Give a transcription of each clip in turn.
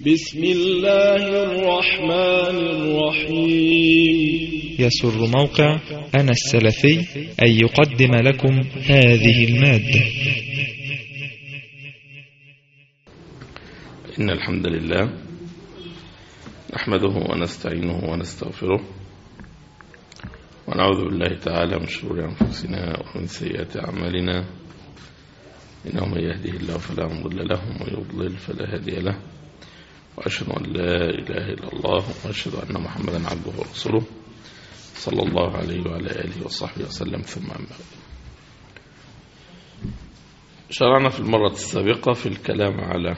بسم الله الرحمن الرحيم. يسر موقع أنا السلفي أن يقدم لكم هذه المادة. إن الحمد لله نحمده ونستعينه ونستغفره ونعوذ بالله تعالى من شرور أنفسنا ومن سيئات أعمالنا. إنه من يهده الله فلا مضل له ومن يضلل فلا هادي له. وأشهد أن لا إله إلا الله وأشهد أن محمدا عبده ورسوله صلى الله عليه وعلى آله وصحبه وسلم. ثم أما شرعنا في المرة السابقة في الكلام على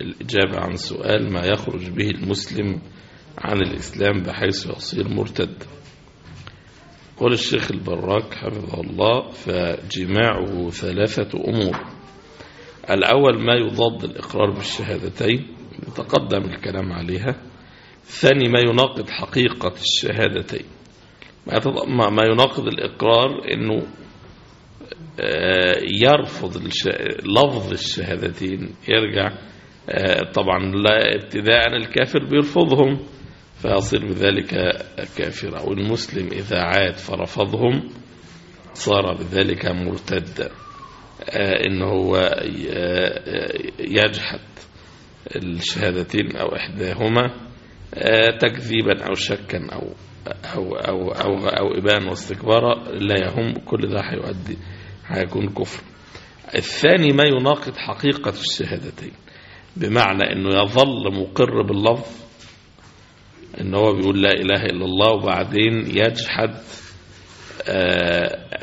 الإجابة عن سؤال ما يخرج به المسلم عن الإسلام بحيث يصير مرتد. قول الشيخ البراك حفظه الله فجماعه ثلاثة أمور. الأول ما يضاد الإقرار بالشهادتين. تقدم الكلام عليها. الثاني ما يناقض حقيقة الشهادتين. ما يناقض الإقرار أنه يرفض لفظ الشهادتين يرجع طبعا لا ابتداء الكافر بيرفضهم فيصير بذلك كافرا. والمسلم إذا عاد فرفضهم صار بذلك مرتدا. إن هو يجحد. الشهادتين أو إحداهما تكذيبا أو شكا أو أو أو أو, أو إبان واستكبارا لا يهم كل ده هيؤدي هيكون كفر. الثاني ما يناقض حقيقة الشهادتين بمعنى أنه يظل مقر باللفظ إن هو بيقول لا إله إلا الله وبعدين يجحد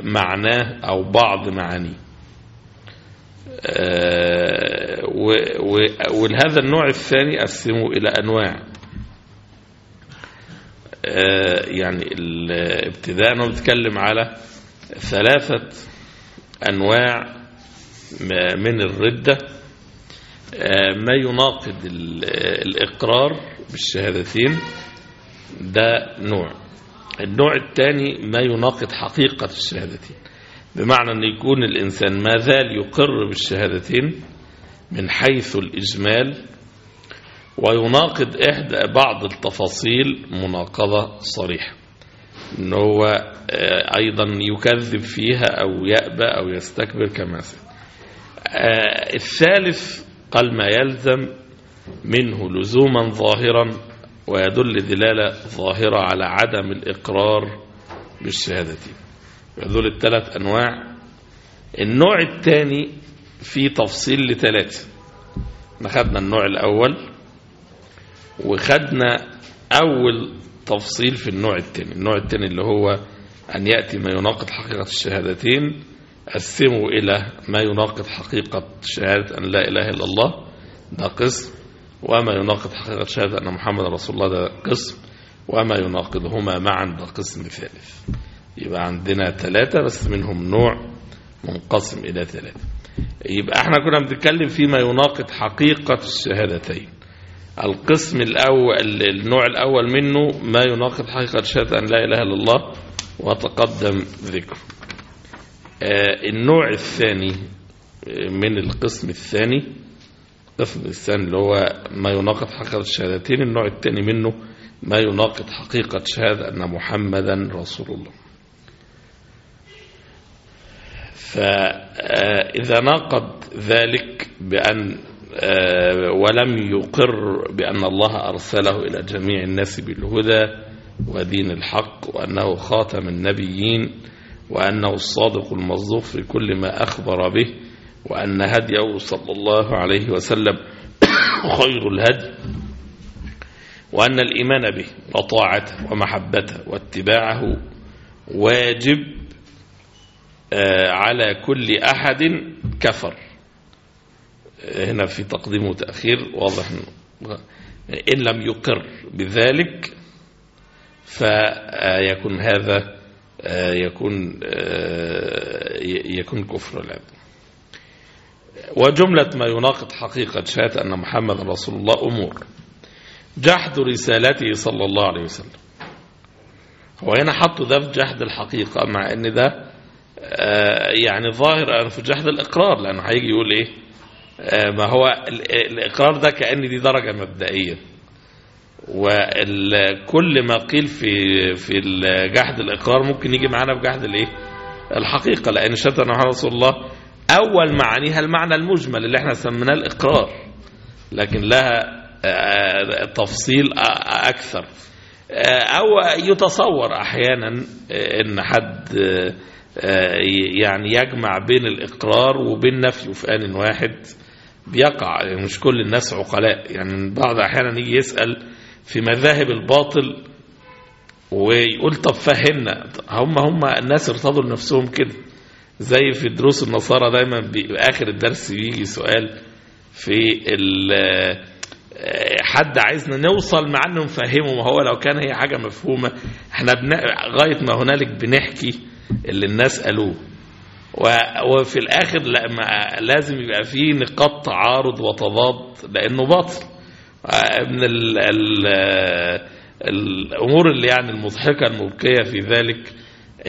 معناه أو بعض معانيه. ولهذا النوع الثاني قسمه إلى أنواع. يعني ابتداء أنا بتكلم على ثلاثة أنواع من الردة. ما يناقض الإقرار بالشهادتين. ده نوع. النوع الثاني ما يناقض حقيقة الشهادتين. بمعنى أن يكون الإنسان ما زال يقر بالشهادتين من حيث الإجمال ويناقض إحدى بعض التفاصيل مناقضة صريحة. أنه هو أيضا يكذب فيها أو يأبى أو يستكبر كما سيد الثالث قال ما يلزم منه لزوما ظاهرا ويدل دلالة ظاهرة على عدم الإقرار بالشهادتين. دول الثلاث أنواع. النوع الثاني في تفصيل لثلاثة خدنا النوع الأول وخدنا أول تفصيل في النوع الثاني النوع الثاني اللي هو أن يأتي ما يناقض حقيقة الشهادتين قسموا إلى ما يناقض حقيقة شهادة أن لا إله إلا الله ده قسم وما يناقض حقيقة شهادة أن محمد رسول الله ده قسم وما يناقضهما معا ده قسم ثالث. يبقى عندنا ثلاثة بس منهم نوع منقسم إلى ثلاثة. يبقى إحنا كنا بنتكلم فيما يناقض حقيقة الشهادتين. القسم الأول النوع الأول منه ما يناقض حقيقة شهادة أن لا إله إلا الله وتقدم ذكره. النوع الثاني من القسم الثاني القسم الثاني اللي هو ما يناقض حقيقة الشهادتين النوع الثاني منه ما يناقض حقيقة شهادة أن محمدا رسول الله. فإذا ناقض ذلك بأن ولم يقر بأن الله أرسله إلى جميع الناس بالهدى ودين الحق وأنه خاتم النبيين وأنه الصادق المصدوق في كل ما أخبر به وأن هديه صلى الله عليه وسلم خير الهدي وأن الإيمان به وطاعته ومحبته واتباعه واجب على كل أحد كفر. هنا في تقديم وتأخير واضح إن لم يقر بذلك فيكون هذا يكون يكون كفر العبد. وجملة ما يناقض حقيقة شهادة أن محمد رسول الله أمور. جحد رسالته صلى الله عليه وسلم. هو هنا حطوا ده في جحد الحقيقة مع أن ده يعني ظاهر في جحد الإقرار لأنه هيجي يقول إيه؟ آه، ما هو ال- الإقرار ده كأن دي درجة مبدئية. وكل ما قيل في في جحد الإقرار ممكن يجي معانا في الحقيقة لأن شهادة أن محمد رسول الله أول معانيها المعنى المجمل اللي إحنا سميناه الإقرار لكن لها آه، تفصيل آه، آه، أو يتصور أحيانا آه، أن حد آه، آه، يعني يجمع بين الإقرار وبين نفيه في آن واحد. بيقع يعني مش كل الناس عقلاء. يعني بعض أحيانا يجي يسأل في مذاهب الباطل ويقول طب فهمنا. هم هم الناس ارتضوا لنفسهم كده. زي في دروس النصارى دايما بآخر الدرس بيجي سؤال في ال- حد عايزنا نوصل مع انه نفهمه ما هو لو كان هي حاجة مفهومة إحنا بن... غايه ما هنالك بنحكي. اللي الناس قالوه. وفي الآخر. لازم يبقى فيه نقاط تعارض وتضاد لأنه باطل آه، من ال... ال... الأمور اللي يعني المضحكة المبكيه في ذلك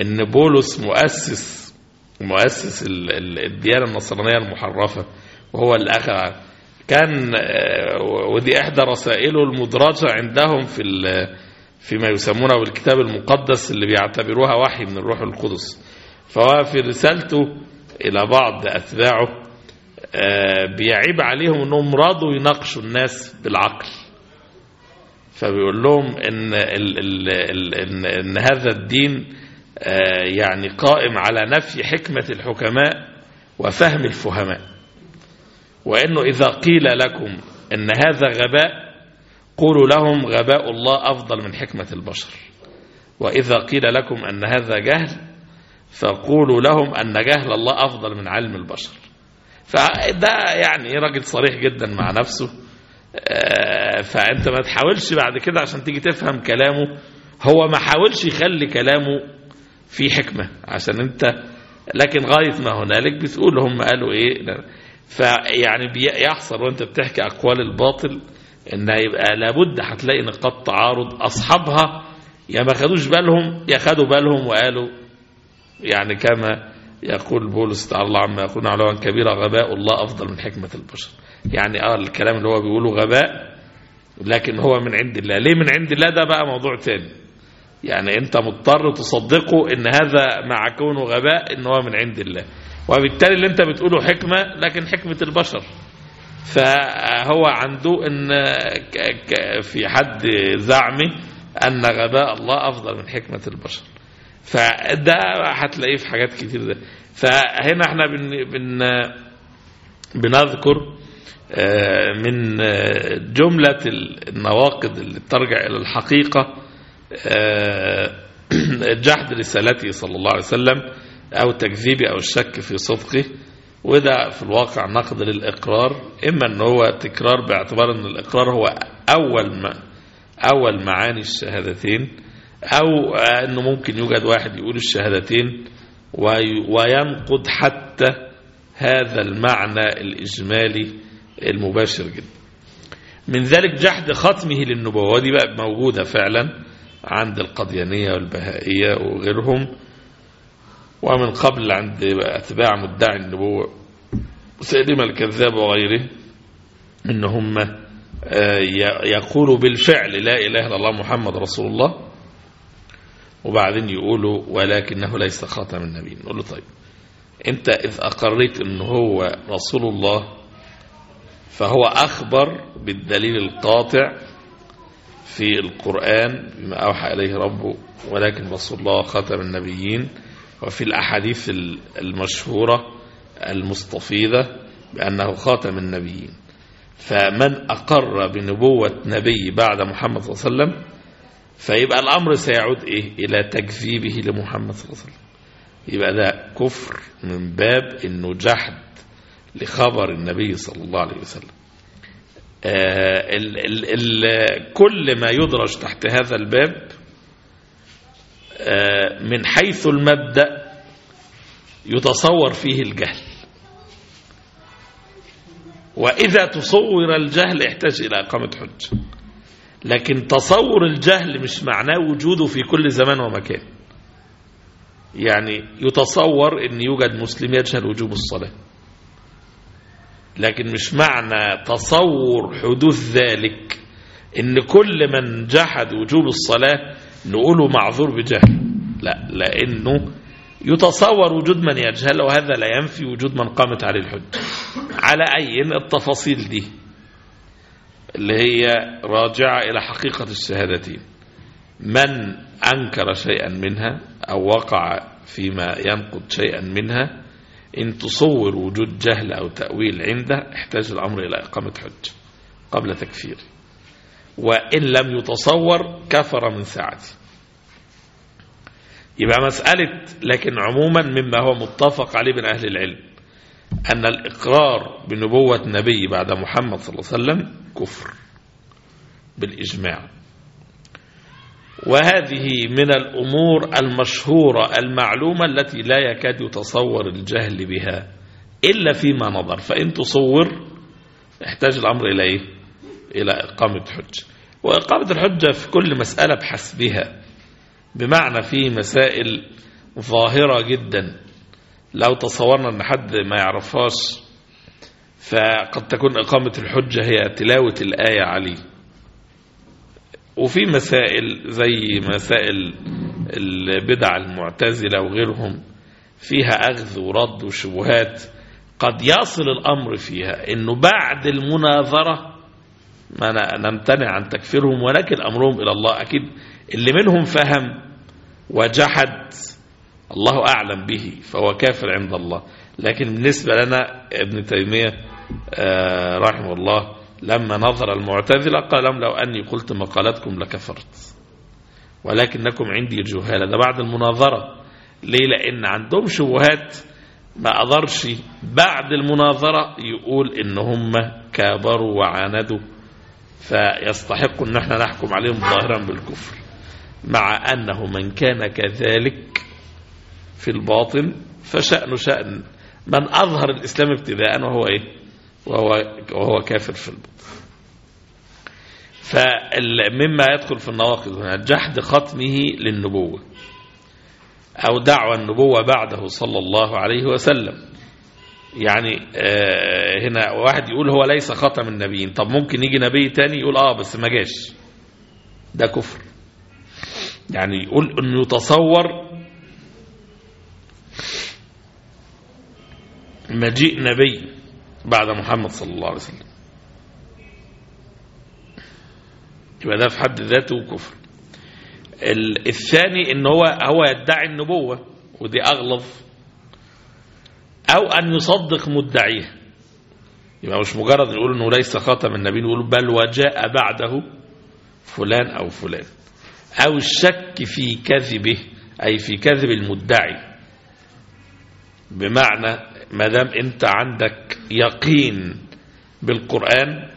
إن بولس مؤسس مؤسس ال- ال- الديانة النصرانية المحرفة وهو اللي اخذ كان آه، ودي إحدى رسائله المدرجة عندهم في فيما يسمونه بالكتاب المقدس اللي بيعتبروها وحي من الروح القدس. فهو في رسالته إلى بعض أتباعه آه، بيعيب عليهم إنهم رضوا يناقشوا الناس بالعقل. فبيقول لهم إن ال ال ال إن, إن هذا الدين آه، يعني قائم على نفي حكمة الحكماء وفهم الفهماء. وإنه إذا قيل لكم إن هذا غباء قولوا لهم غباء الله أفضل من حكمة البشر. وإذا قيل لكم أن هذا جهل فقولوا لهم أن جهل الله أفضل من علم البشر. فده يعني راجل صريح جدا مع نفسه. آه، فأنت ما تحاولش بعد كده عشان تيجي تفهم كلامه. هو ما حاولش يخلي كلامه فيه حكمة عشان أنت لكن غاية ما هنالك بتقول هم قالوا إيه. فيعني بيحصل وأنت بتحكي أقوال الباطل إن يبقى لابد هتلاقي نقاط تعارض أصحابها. يا ما خدوش بالهم يا خدوا بالهم وقالوا يعني كما يقول بولس تعالى الله عما يقولون علوا كبيرا غباء الله أفضل من حكمة البشر. يعني آه الكلام اللي هو بيقوله غباء لكن هو من عند الله. ليه من عند الله؟ ده بقى موضوع تاني. يعني أنت مضطر تصدقه إن هذا مع كونه غباء إن هو من عند الله. وبالتالي اللي أنت بتقوله حكمة لكن حكمة البشر. فهو عنده إن في حد زعمه أن غباء الله أفضل من حكمة البشر. فده هتلاقيه في حاجات كتير ده. فهنا إحنا بن بن بنذكر آه، من جملة النواقض اللي ترجع إلى الحقيقة آه، جحد رسالته صلى الله عليه وسلم أو تكذيبه أو الشك في صدقه. وده في الواقع نقد للإقرار إما أن هو تكرار باعتبار أن الإقرار هو أول ما أول معاني الشهادتين أو أنه ممكن يوجد واحد يقول الشهادتين وي- وينقض حتى هذا المعنى الإجمالي المباشر جدا. من ذلك جحد ختمه للنبوة ودي بقى موجودة فعلا عند القديانية والبهائية وغيرهم. ومن قبل عند أتباع مدعي النبوة. سيدنا الكذاب وغيره إن هم آه، يقولوا بالفعل لا إله إلا الله محمد رسول الله. وبعدين يقولوا ولكنه ليس خاتم النبيين. نقول له طيب أنت إذ أقريت إن هو رسول الله فهو أخبر بالدليل القاطع في القرآن بما أوحى إليه ربه ولكن رسول الله خاتم النبيين. وفي الأحاديث المشهورة المستفيضة بأنه خاتم النبيين. فمن أقر بنبوة نبي بعد محمد صلى الله عليه وسلم فيبقى الأمر سيعود إيه؟ إلى تكذيبه لمحمد صلى الله عليه وسلم. يبقى ده كفر من باب إنه جحد لخبر النبي صلى الله عليه وسلم. آه ال ال ال كل ما يدرج تحت هذا الباب من حيث المبدأ يتصور فيه الجهل. وإذا تصور الجهل يحتاج إلى إقامة حجة. لكن تصور الجهل مش معناه وجوده في كل زمان ومكان. يعني يتصور أن يوجد مسلم يجهل وجوب الصلاة. لكن مش معنى تصور حدوث ذلك إن كل من جحد وجوب الصلاة نقوله معذور بجهل. لا لأنه يتصور وجود من يجهل وهذا لا ينفي وجود من قامت عليه الحجة. على أي التفاصيل دي؟ اللي هي راجعة إلى حقيقة الشهادتين. من أنكر شيئا منها أو وقع فيما ينقض شيئا منها إن تصور وجود جهل أو تأويل عنده احتاج الأمر إلى إقامة حجة قبل تكفيره. وإن لم يتصور كفر من ساعته يبقى مسألة لكن عموما مما هو متفق عليه من أهل العلم أن الإقرار بنبوة نبي بعد محمد صلى الله عليه وسلم كفر بالإجماع. وهذه من الأمور المشهورة المعلومة التي لا يكاد يتصور الجهل بها إلا فيما نظر. فإن تصور يحتاج الأمر إلى إيه؟ إلى إقامة حجة. وإقامة الحجة في كل مسألة بحسبها بمعنى في مسائل ظاهرة جدا. لو تصورنا أن حد ما يعرفهاش فقد تكون إقامة الحجة هي تلاوة الآية عليه. وفي مسائل زي مسائل البدع المعتزلة وغيرهم فيها أخذ ورد وشبهات قد يصل الأمر فيها. أنه بعد المناظرة ما نمتنع عن تكفيرهم ولكن أمرهم إلى الله. أكيد اللي منهم فهم وجحد الله أعلم به فهو كافر عند الله. لكن بالنسبة لنا ابن تيمية آه رحمه الله لما نظر المعتزلة قال لهم لو أني قلت مقالتكم لكفرت ولكنكم عندي جهالة. ده بعد المناظرة. ليه؟ لأن عندهم شبهات ما قدرش بعد المناظرة يقول إن هم كابروا وعاندوا. فيستحق أن إحنا نحكم عليهم ظاهرا بالكفر مع أنه من كان كذلك في الباطن فشأنه شأن من أظهر الإسلام ابتداء وهو إيه؟ وهو, وهو كافر في الباطن فمما يدخل في النواقض هنا جحد ختمه للنبوة أو دعوى النبوة بعده صلى الله عليه وسلم. يعني آه هنا واحد يقول هو ليس ختم النبيين. طب ممكن يجي نبي تاني يقول آه بس ما جاش. ده كفر. يعني يقول انه يتصور مجيء نبي بعد محمد صلى الله عليه وسلم. يبقى ده في حد ذاته كفر. الثاني إن هو هو يدعي النبوة ودي اغلظ أو أن يصدق مدعيه. يبقى مش مجرد نقول إنه ليس خاتم النبي نقول بل وجاء بعده فلان أو فلان. أو الشك في كذبه أي في كذب المدعي. بمعنى ما دام أنت عندك يقين بالقرآن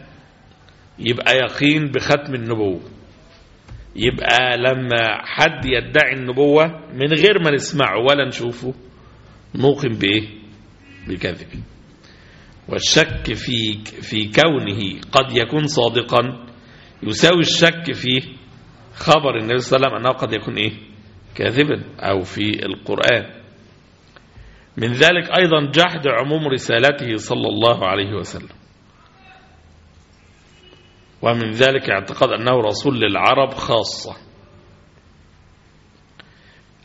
يبقى يقين بختم النبوة. يبقى لما حد يدعي النبوة من غير ما نسمعه ولا نشوفه نوقن بإيه؟ بكذبه والشك في في كونه قد يكون صادقا يساوي الشك في خبر النبي صلى الله عليه وسلم أنه قد يكون إيه؟ كاذبا أو في القرآن. من ذلك أيضا جحد عموم رسالته صلى الله عليه وسلم. ومن ذلك اعتقاد أنه رسول للعرب خاصة.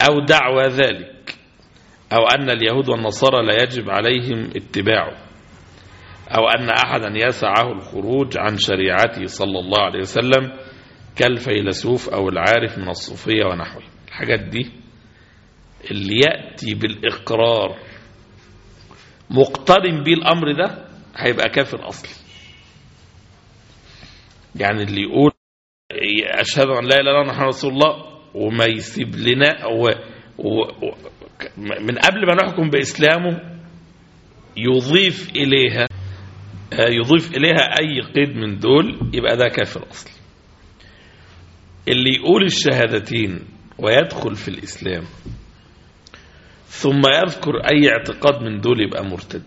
أو دعوى ذلك. أو أن اليهود والنصارى لا يجب عليهم اتباعه أو أن أحدا يسعه الخروج عن شريعته صلى الله عليه وسلم كالفيلسوف أو العارف من الصوفية ونحوه. الحاجات دي اللي يأتي بالإقرار مقترن به الأمر ده هيبقى كافر أصلي يعني اللي يقول أشهد أن لا إله إلا الله محمد رسول الله وما يسيب لنا و... و... من قبل ما نحكم بإسلامه يضيف إليها يضيف إليها أي قيد من دول يبقى ده كافر أصلي اللي يقول الشهادتين ويدخل في الإسلام ثم يذكر أي اعتقاد من دول يبقى مرتد.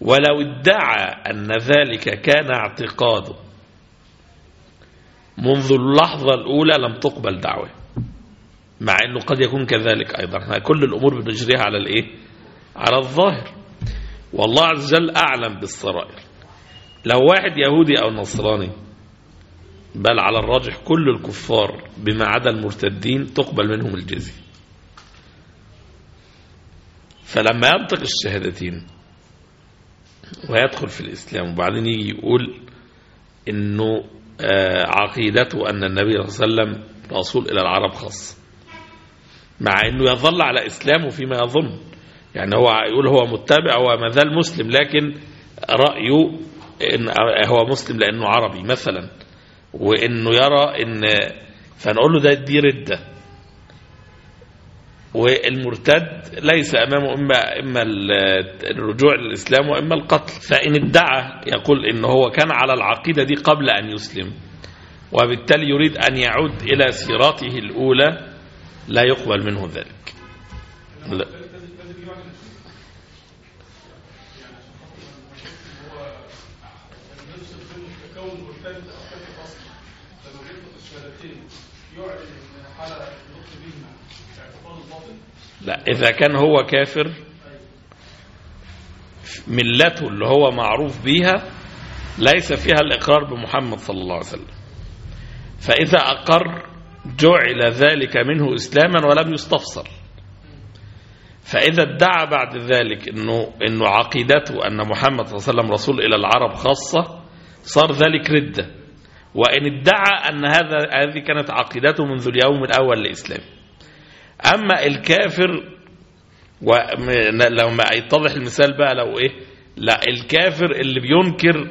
ولو ادعى أن ذلك كان اعتقاده منذ اللحظة الأولى لم تقبل دعوة. مع أنه قد يكون كذلك أيضا. كل الأمور بنجريها على الإيه؟ على الظاهر. والله عز وجل أعلم بالسرائر لو واحد يهودي أو نصراني بل على الراجح كل الكفار بما عدا المرتدين تقبل منهم الجزية. فلما ينطق الشهادتين ويدخل في الإسلام وبعدين يجي يقول إنه آه، عقيدته أن النبي صلى الله عليه وسلم رسول إلى العرب خاصة. مع أنه يظل على إسلامه فيما يظن. يعني هو يقول هو متبع هو ما زال مسلم لكن رأيه إن هو مسلم لأنه عربي مثلا. وإنه يرى إن فنقول له ده دي ردة. والمرتد ليس أمامه إما, إما الرجوع للإسلام وإما القتل. فإن ادعى يقول إن هو كان على العقيدة دي قبل أن يسلم. وبالتالي يريد أن يعود إلى سيرته الأولى. لا يقبل منه ذلك لا. لا إذا كان هو كافر ملته اللي هو معروف بيها ليس فيها الإقرار بمحمد صلى الله عليه وسلم فإذا أقر جعل ذلك منه إسلاما ولم يستفسر. فإذا ادعى بعد ذلك إنه, إنه عقيدته أن محمد صلى الله عليه وسلم رسول إلى العرب خاصة صار ذلك ردة. وإن ادعى أن هذا هذه كانت عقيدته منذ اليوم الأول لإسلامه أما الكافر لما يتضح المثال بقى لو إيه؟ لا الكافر اللي بينكر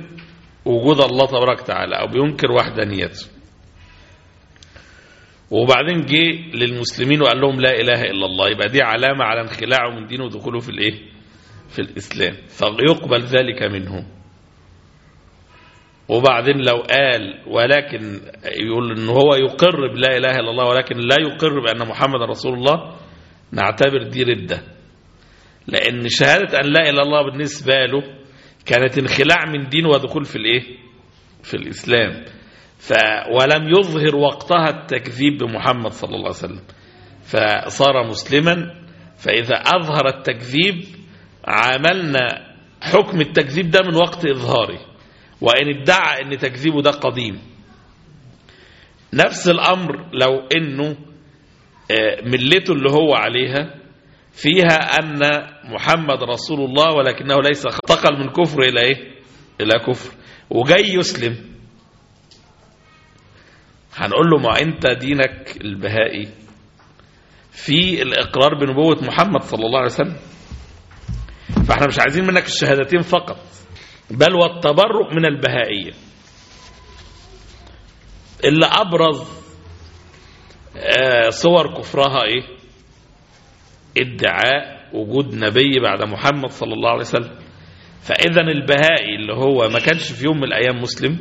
وجود الله تبارك وتعالى أو بينكر وحدانيته. وبعدين جه للمسلمين وقال لهم لا إله إلا الله. يبقى دي علامة على انخلاعه من دينه ودخوله في الإيه؟ في الإسلام. فيقبل ذلك منه وبعدين لو قال ولكن يقول إن هو يقر بلا إله إلا الله ولكن لا يقر بأن محمد رسول الله نعتبر دي ردة. لأن شهادة أن لا إله إلا الله بالنسبة له كانت انخلاع من دين ودخول في الإيه؟ في الإسلام. ف ولم يظهر وقتها التكذيب بمحمد صلى الله عليه وسلم. فصار مسلما فإذا أظهر التكذيب عاملنا حكم التكذيب ده من وقت إظهاره. وإن ادعى أن تكذيبه ده قديم. نفس الأمر لو أنه ملته اللي هو عليها فيها أن محمد رسول الله ولكنه ليس انتقل من كفر إلى إيه؟ إلى كفر. وجاي يسلم. هنقول له ما أنت دينك البهائي؟ في الإقرار بنبوة محمد صلى الله عليه وسلم. فإحنا مش عايزين منك الشهادتين فقط بل والتبرؤ من البهائية. اللي أبرز صور كفرها إيه؟ ادعاء وجود نبي بعد محمد صلى الله عليه وسلم. فإذا البهائي اللي هو ما كانش في يوم من الأيام مسلم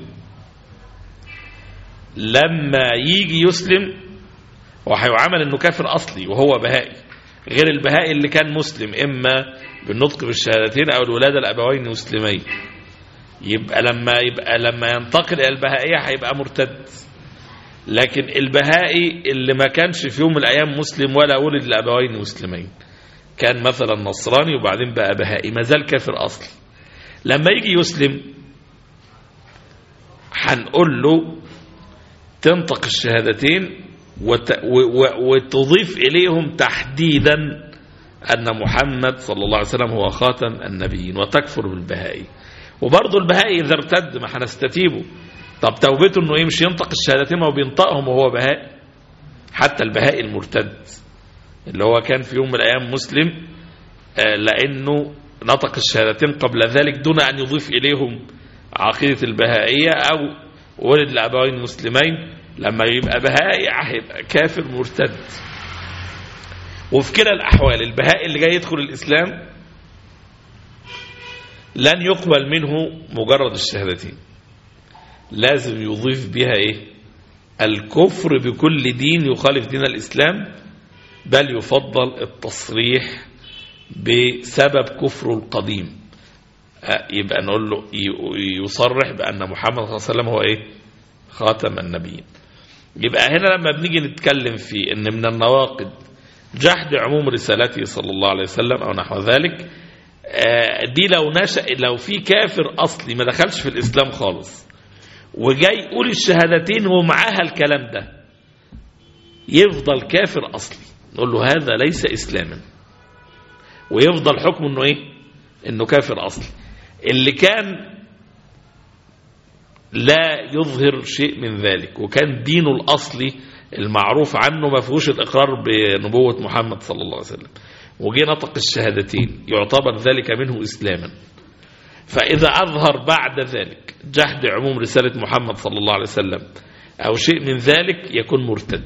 لما يجي يسلم وهيعامل إنه كافر أصلي وهو بهائي. غير البهائي اللي كان مسلم إما بالنطق بالشهادتين أو الولادة الأبوين مسلمين. يبقى لما يبقى لما ينتقل إلى البهائية هيبقى مرتد. لكن البهائي اللي ما كانش في يوم من الأيام مسلم ولا ولد لأبوين مسلمين. كان مثلا نصراني وبعدين بقى بهائي ما زال كافر أصلي. لما يجي يسلم هنقول له تنطق الشهادتين. وتضيف إليهم تحديدا أن محمد صلى الله عليه وسلم هو خاتم النبيين وتكفر بالبهائي وبرضه البهائي إذا ارتد ما هنستتيبه طب توبته إنه يمشي ينطق الشهادتين ما هو بينطقهم وهو بهائي حتى البهائي المرتد اللي هو كان في يوم من الأيام مسلم لأنه نطق الشهادتين قبل ذلك دون أن يضيف إليهم عقيدة البهائية أو ولد لأبوين مسلمين لما يبقى بهائي هيبقى كافر مرتد. وفي كلا الأحوال البهائي اللي جاي يدخل الإسلام لن يقبل منه مجرد الشهادتين. لازم يضيف بها إيه؟ الكفر بكل دين يخالف دين الإسلام بل يفضل التصريح بسبب كفره القديم. يبقى نقول له يصرح بأن محمد صلى الله عليه وسلم هو إيه؟ خاتم النبيين. يبقى هنا لما بنيجي نتكلم في إن من النواقد جحد عموم رسالته صلى الله عليه وسلم أو نحو ذلك آه، دي لو نشأ لو في كافر أصلي ما دخلش في الإسلام خالص وجاي يقول الشهادتين ومعاها الكلام ده يفضل كافر أصلي. نقول له هذا ليس إسلاما. ويفضل حكمه إنه إيه؟ إنه كافر أصلي. اللي كان لا يظهر شيء من ذلك وكان دينه الأصلي المعروف عنه ما فيهوش الإقرار بنبوة محمد صلى الله عليه وسلم. وجي نطق الشهادتين يعتبر ذلك منه إسلاما. فإذا أظهر بعد ذلك جحد عموم رسالة محمد صلى الله عليه وسلم أو شيء من ذلك يكون مرتد.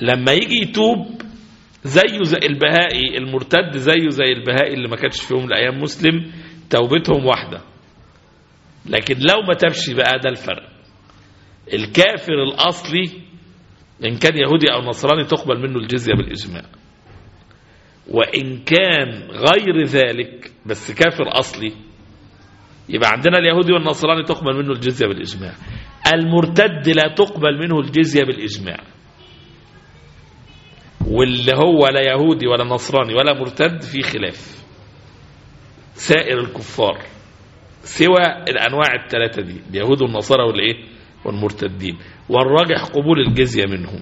لما يجي يتوب زيه زي البهائي المرتد زيه زي البهائي اللي ما كانش في يوم من الأيام مسلم توبتهم واحدة. لكن لو ما تبش بقى ده الفرق. الكافر الأصلي إن كان يهودي أو نصراني تقبل منه الجزية بالإجماع. وإن كان غير ذلك بس كافر أصلي يبقى عندنا اليهودي والنصراني تقبل منه الجزية بالإجماع. المرتد لا تقبل منه الجزية بالإجماع. واللي هو لا يهودي ولا نصراني ولا مرتد في خلاف. سائر الكفار سوى الأنواع الثلاثه دي اليهود والنصارى والإيه؟ والمرتدين. والراجح قبول الجزية منهم.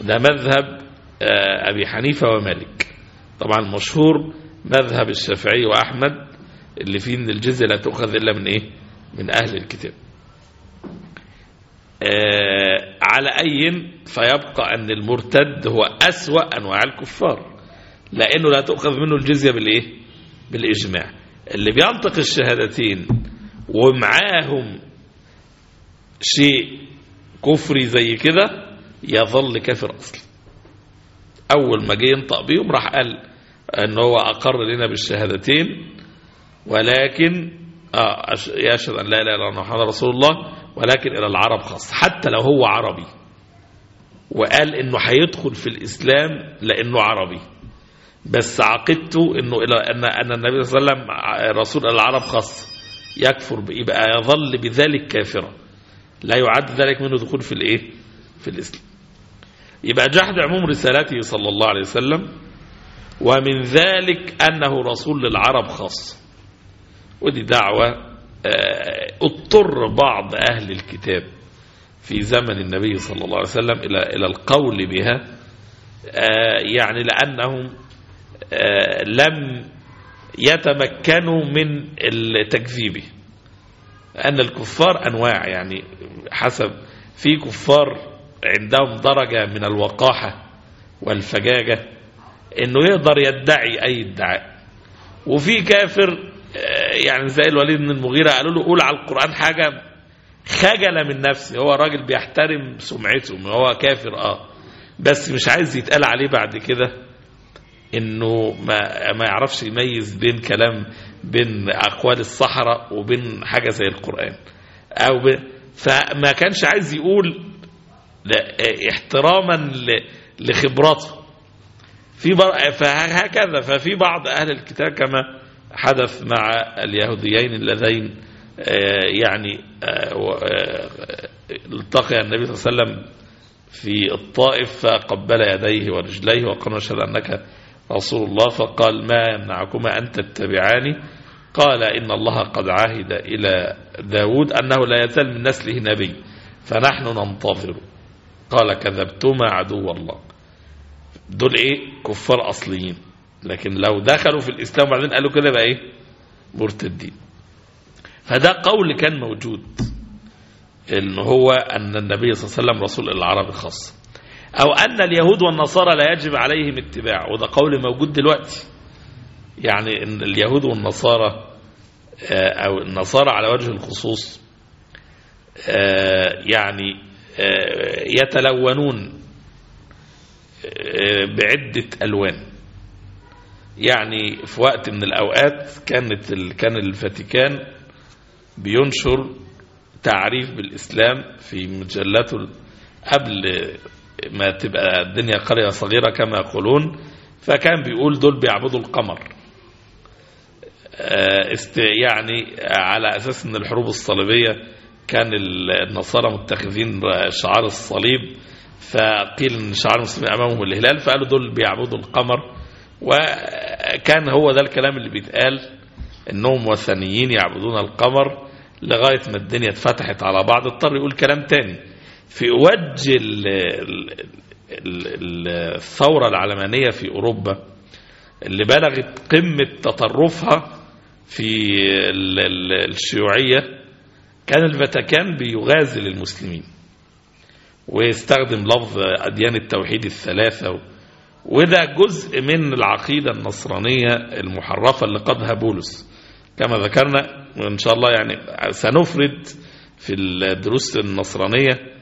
ده مذهب آه، أبي حنيفة ومالك. طبعا المشهور مذهب الشافعي وأحمد اللي فيه إن الجزية لا تؤخذ إلا من إيه؟ من أهل الكتاب. آه، على أي فيبقى أن المرتد هو أسوأ أنواع الكفار. لأنه لا تؤخذ منه الجزية بالإيه؟ بالإجماع. اللي بينطق الشهادتين ومعاهم شيء كفري زي كده يظل كافر أصلا. أول ما جه ينطق بيهم راح قال أن هو أقر لنا بالشهادتين ولكن آه يشهد أن لا إله إلا الله محمد رسول الله ولكن إلى العرب خاصة حتى لو هو عربي. وقال إنه هيدخل في الإسلام لأنه عربي. بس عقيدته إنه إلى أن أن النبي صلى الله عليه وسلم رسول العرب خاصة يكفر يبقى يظل بذلك كافرا. لا يعد ذلك منه دخول في الإيه؟ في الإسلام. يبقى جحد عموم رسالته صلى الله عليه وسلم ومن ذلك أنه رسول للعرب خاصة ودي دعوة آه، اضطر بعض أهل الكتاب في زمن النبي صلى الله عليه وسلم إلى إلى القول بها آه، يعني لأنهم آه، لم يتمكنوا من التكذيب. أن الكفار أنواع يعني حسب في كفار عندهم درجة من الوقاحة والفجاجة إنه يقدر يدعي أي ادعاء. وفي كافر آه، يعني زي الوليد بن المغيرة قالوا له قول على القرآن حاجة خجل من نفسه. هو راجل بيحترم سمعته هو كافر آه بس مش عايز يتقال عليه بعد كده. إنه ما ما يعرفش يميز بين كلام بين أقوال الصحراء وبين حاجة زي القرآن أو. فما كانش عايز يقول لا احتراما ل... لخبرته في. فهكذا ففي بعض أهل الكتاب كما حدث مع اليهوديين اللذين آه، يعني آه، آه، التقي النبي صلى الله عليه وسلم في الطائف فقبل يديه ورجليه وقال نشهد أنك رسول الله فقال ما يمنعكما أن تتبعاني؟ قال إن الله قد عهد إلى داود أنه لا يزال من نسله نبي فنحن ننتظر. قال كذبتما عدو الله. دول إيه؟ كفار أصليين. لكن لو دخلوا في الإسلام وبعدين قالوا كده بقى إيه؟ مرتدين فده قول كان موجود إن هو أن النبي صلى الله عليه وسلم رسول العرب خاصه أو أن اليهود والنصارى لا يجب عليهم اتباع. وده قول موجود دلوقتي. يعني إن اليهود والنصارى آه، أو النصارى على وجه الخصوص آه، يعني آه، يتلونون بعدة ألوان. يعني في وقت من الأوقات كانت كان الفاتيكان بينشر تعريف بالإسلام في مجلاته قبل ما تبقى الدنيا قرية صغيرة كما يقولون. فكان بيقول دول بيعبدوا القمر. آه، يعني على أساس أن الحروب الصليبية كان ال- النصارى متخذين شعار الصليب فقيل إن شعار المسلمين أمامهم الهلال فقالوا دول بيعبدوا القمر. وكان هو ده الكلام اللي بيتقال إنهم وثنيين يعبدون القمر لغاية ما الدنيا اتفتحت على بعض. اضطر يقول كلام تاني. في وجه ال- ال- ال- الثورة العلمانية في أوروبا اللي بلغت قمة تطرفها في ال- ال- الشيوعية كان الفاتيكان بيغازل المسلمين ويستخدم لفظ أديان التوحيد الثلاثة وده جزء من العقيدة النصرانية المحرفة اللي قادها بولس. كما ذكرنا وإن شاء الله يعني سنفرد في الدروس النصرانية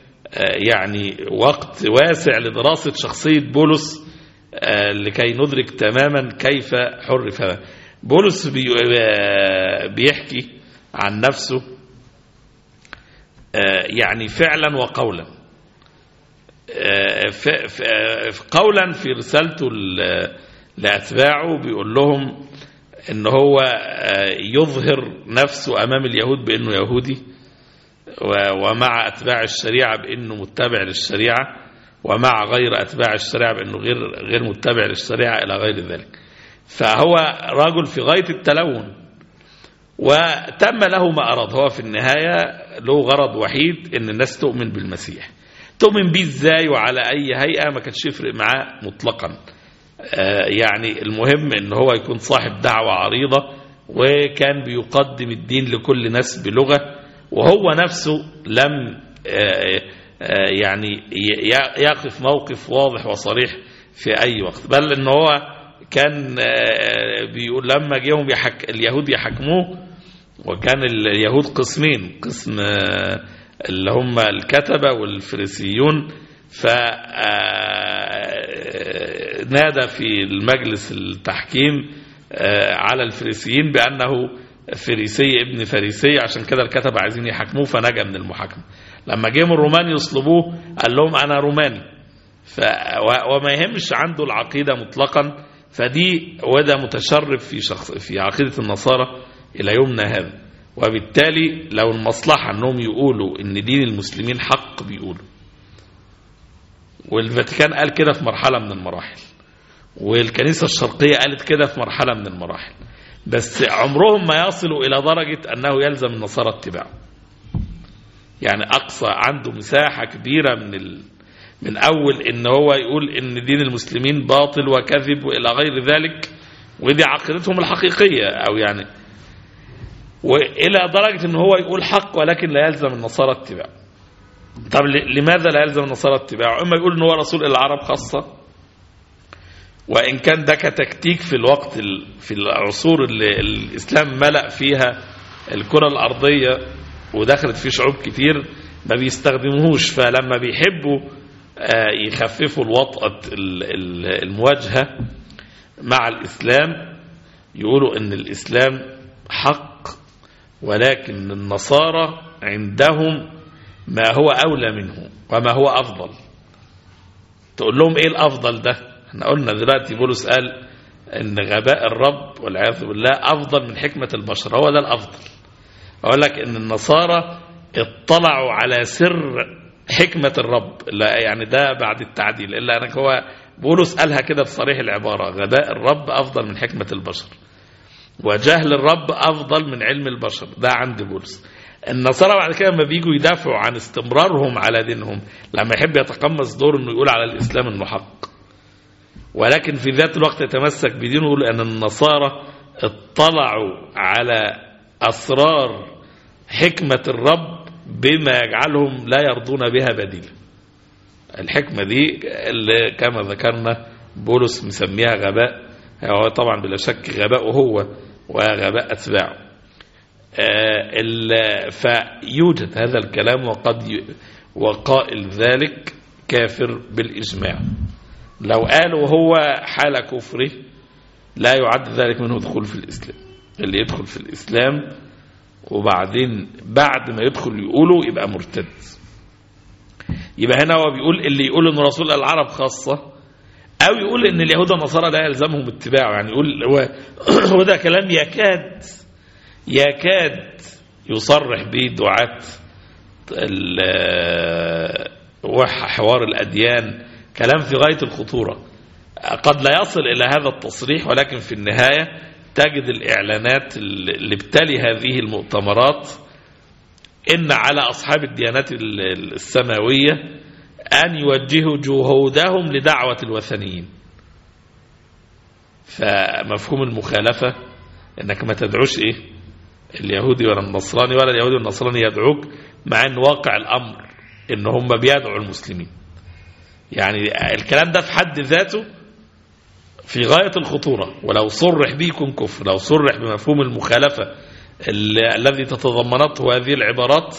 يعني وقت واسع لدراسة شخصية بولس آه، لكي ندرك تماما كيف حرف. بولس آه، بيحكي عن نفسه آه، يعني فعلا وقولا. آه، آه، قولا في رسالته لأتباعه بيقول لهم إن هو آه، يظهر نفسه أمام اليهود بأنه يهودي. ومع أتباع الشريعة بأنه متبع للشريعة ومع غير أتباع الشريعة بأنه غير غير متبع للشريعة إلى غير ذلك. فهو رجل في غاية التلون وتم له ما أراد. هو في النهاية له غرض وحيد إن الناس تؤمن بالمسيح. تؤمن بيه إزاي وعلى أي هيئة؟ ما كانش يفرق معاه مطلقا. آه، يعني المهم إن هو يكون صاحب دعوة عريضة وكان بيقدم الدين لكل ناس بلغة وهو نفسه لم آه، آه، يعني ي- ي- يقف موقف واضح وصريح في أي وقت. بل إن هو كان آه، بيقول لما جيهم يحك اليهود يحكموه وكان اليهود قسمين قسم آه، اللي هم الكتبة والفريسيون. فنادى في المجلس التحكيم آه، على الفريسيين بأنه فريسي ابن فريسي عشان كده الكتبة عايزين يحكموه فنجا من المحاكمة. لما جيهم الرومان يصلبوه قال لهم أنا روماني. ف وما يهمش عنده العقيدة مطلقا. فدي وده متشرف في شخص في عقيدة النصارى إلى يومنا هذا. وبالتالي لو المصلحة أنهم يقولوا أن دين المسلمين حق بيقولوا. والفاتيكان قال كده في مرحلة من المراحل. والكنيسة الشرقية قالت كده في مرحلة من المراحل. بس عمرهم ما يصلوا إلى درجة أنه يلزم النصارى اتباعه يعني أقصى عنده مساحة كبيرة من ال... من أول إن هو يقول إن دين المسلمين باطل وكذب وإلى غير ذلك ودي عقيدتهم الحقيقية. أو يعني وإلى درجة إن هو يقول حق ولكن لا يلزم النصارى اتباعه طب لماذا لا يلزم النصارى اتباعه أما يقول إن هو رسول العرب خاصة وإن كان ده كتكتيك في الوقت ال- في العصور اللي الإسلام ملأ فيها الكرة الأرضية ودخلت فيه شعوب كتير ما بيستخدموهوش فلما بيحبوا آه، يخففوا الوطأة ال- ال- المواجهة مع الإسلام يقولوا إن الإسلام حق ولكن النصارى عندهم ما هو أولى منه وما هو أفضل. تقول لهم إيه الأفضل ده؟ إحنا قلنا دلوقتي بولس قال إن غباء الرب والعياذ بالله أفضل من حكمة البشر هو ده الأفضل. أقول لك إن النصارى اطلعوا على سر حكمة الرب لا يعني ده بعد التعديل إلا أنك هو بولس قالها كده بصريح العبارة غباء الرب أفضل من حكمة البشر. وجهل الرب أفضل من علم البشر ده عند بولس. النصارى بعد كده لما بيجوا يدافعوا عن استمرارهم على دينهم لما يحب يتقمص دور إنه يقول على الإسلام إنه حق. ولكن في ذات الوقت يتمسك بدينه ان النصارى اطلعوا على أسرار حكمة الرب بما يجعلهم لا يرضون بها بديلا. الحكمة دي اللي كما ذكرنا بولس مسميها غباء هو طبعا بلا شك غباء هو وغباء أتباعه. آه، فيوجد هذا الكلام وقد وقائل ذلك كافر بالإجماع. لو قالوا هو حال كفره لا يعد ذلك منه دخول في الإسلام. اللي يدخل في الإسلام وبعدين بعد ما يدخل يقوله يبقى مرتد. يبقى هنا هو بيقول اللي يقول إن رسول العرب خاصة أو يقول إن اليهود والنصارى لا يلزمهم اتباعه. يعني يقول هو كلام يكاد يكاد يصرح به دعاة حوار الأديان كلام في غاية الخطورة. قد لا يصل إلى هذا التصريح ولكن في النهاية تجد الإعلانات اللي بتلي هذه المؤتمرات إن على أصحاب الديانات السماوية أن يوجهوا جهودهم لدعوة الوثنيين. فمفهوم المخالفة إنك ما تدعوش إيه؟ اليهودي ولا النصراني ولا اليهودي والنصراني يدعوك مع إن واقع الأمر إن هم بيدعوا المسلمين. يعني الكلام ده في حد ذاته في غاية الخطورة. ولو صرح به يكون كفر لو صرح بمفهوم المخالفة الذي تتضمنته هذه العبارات.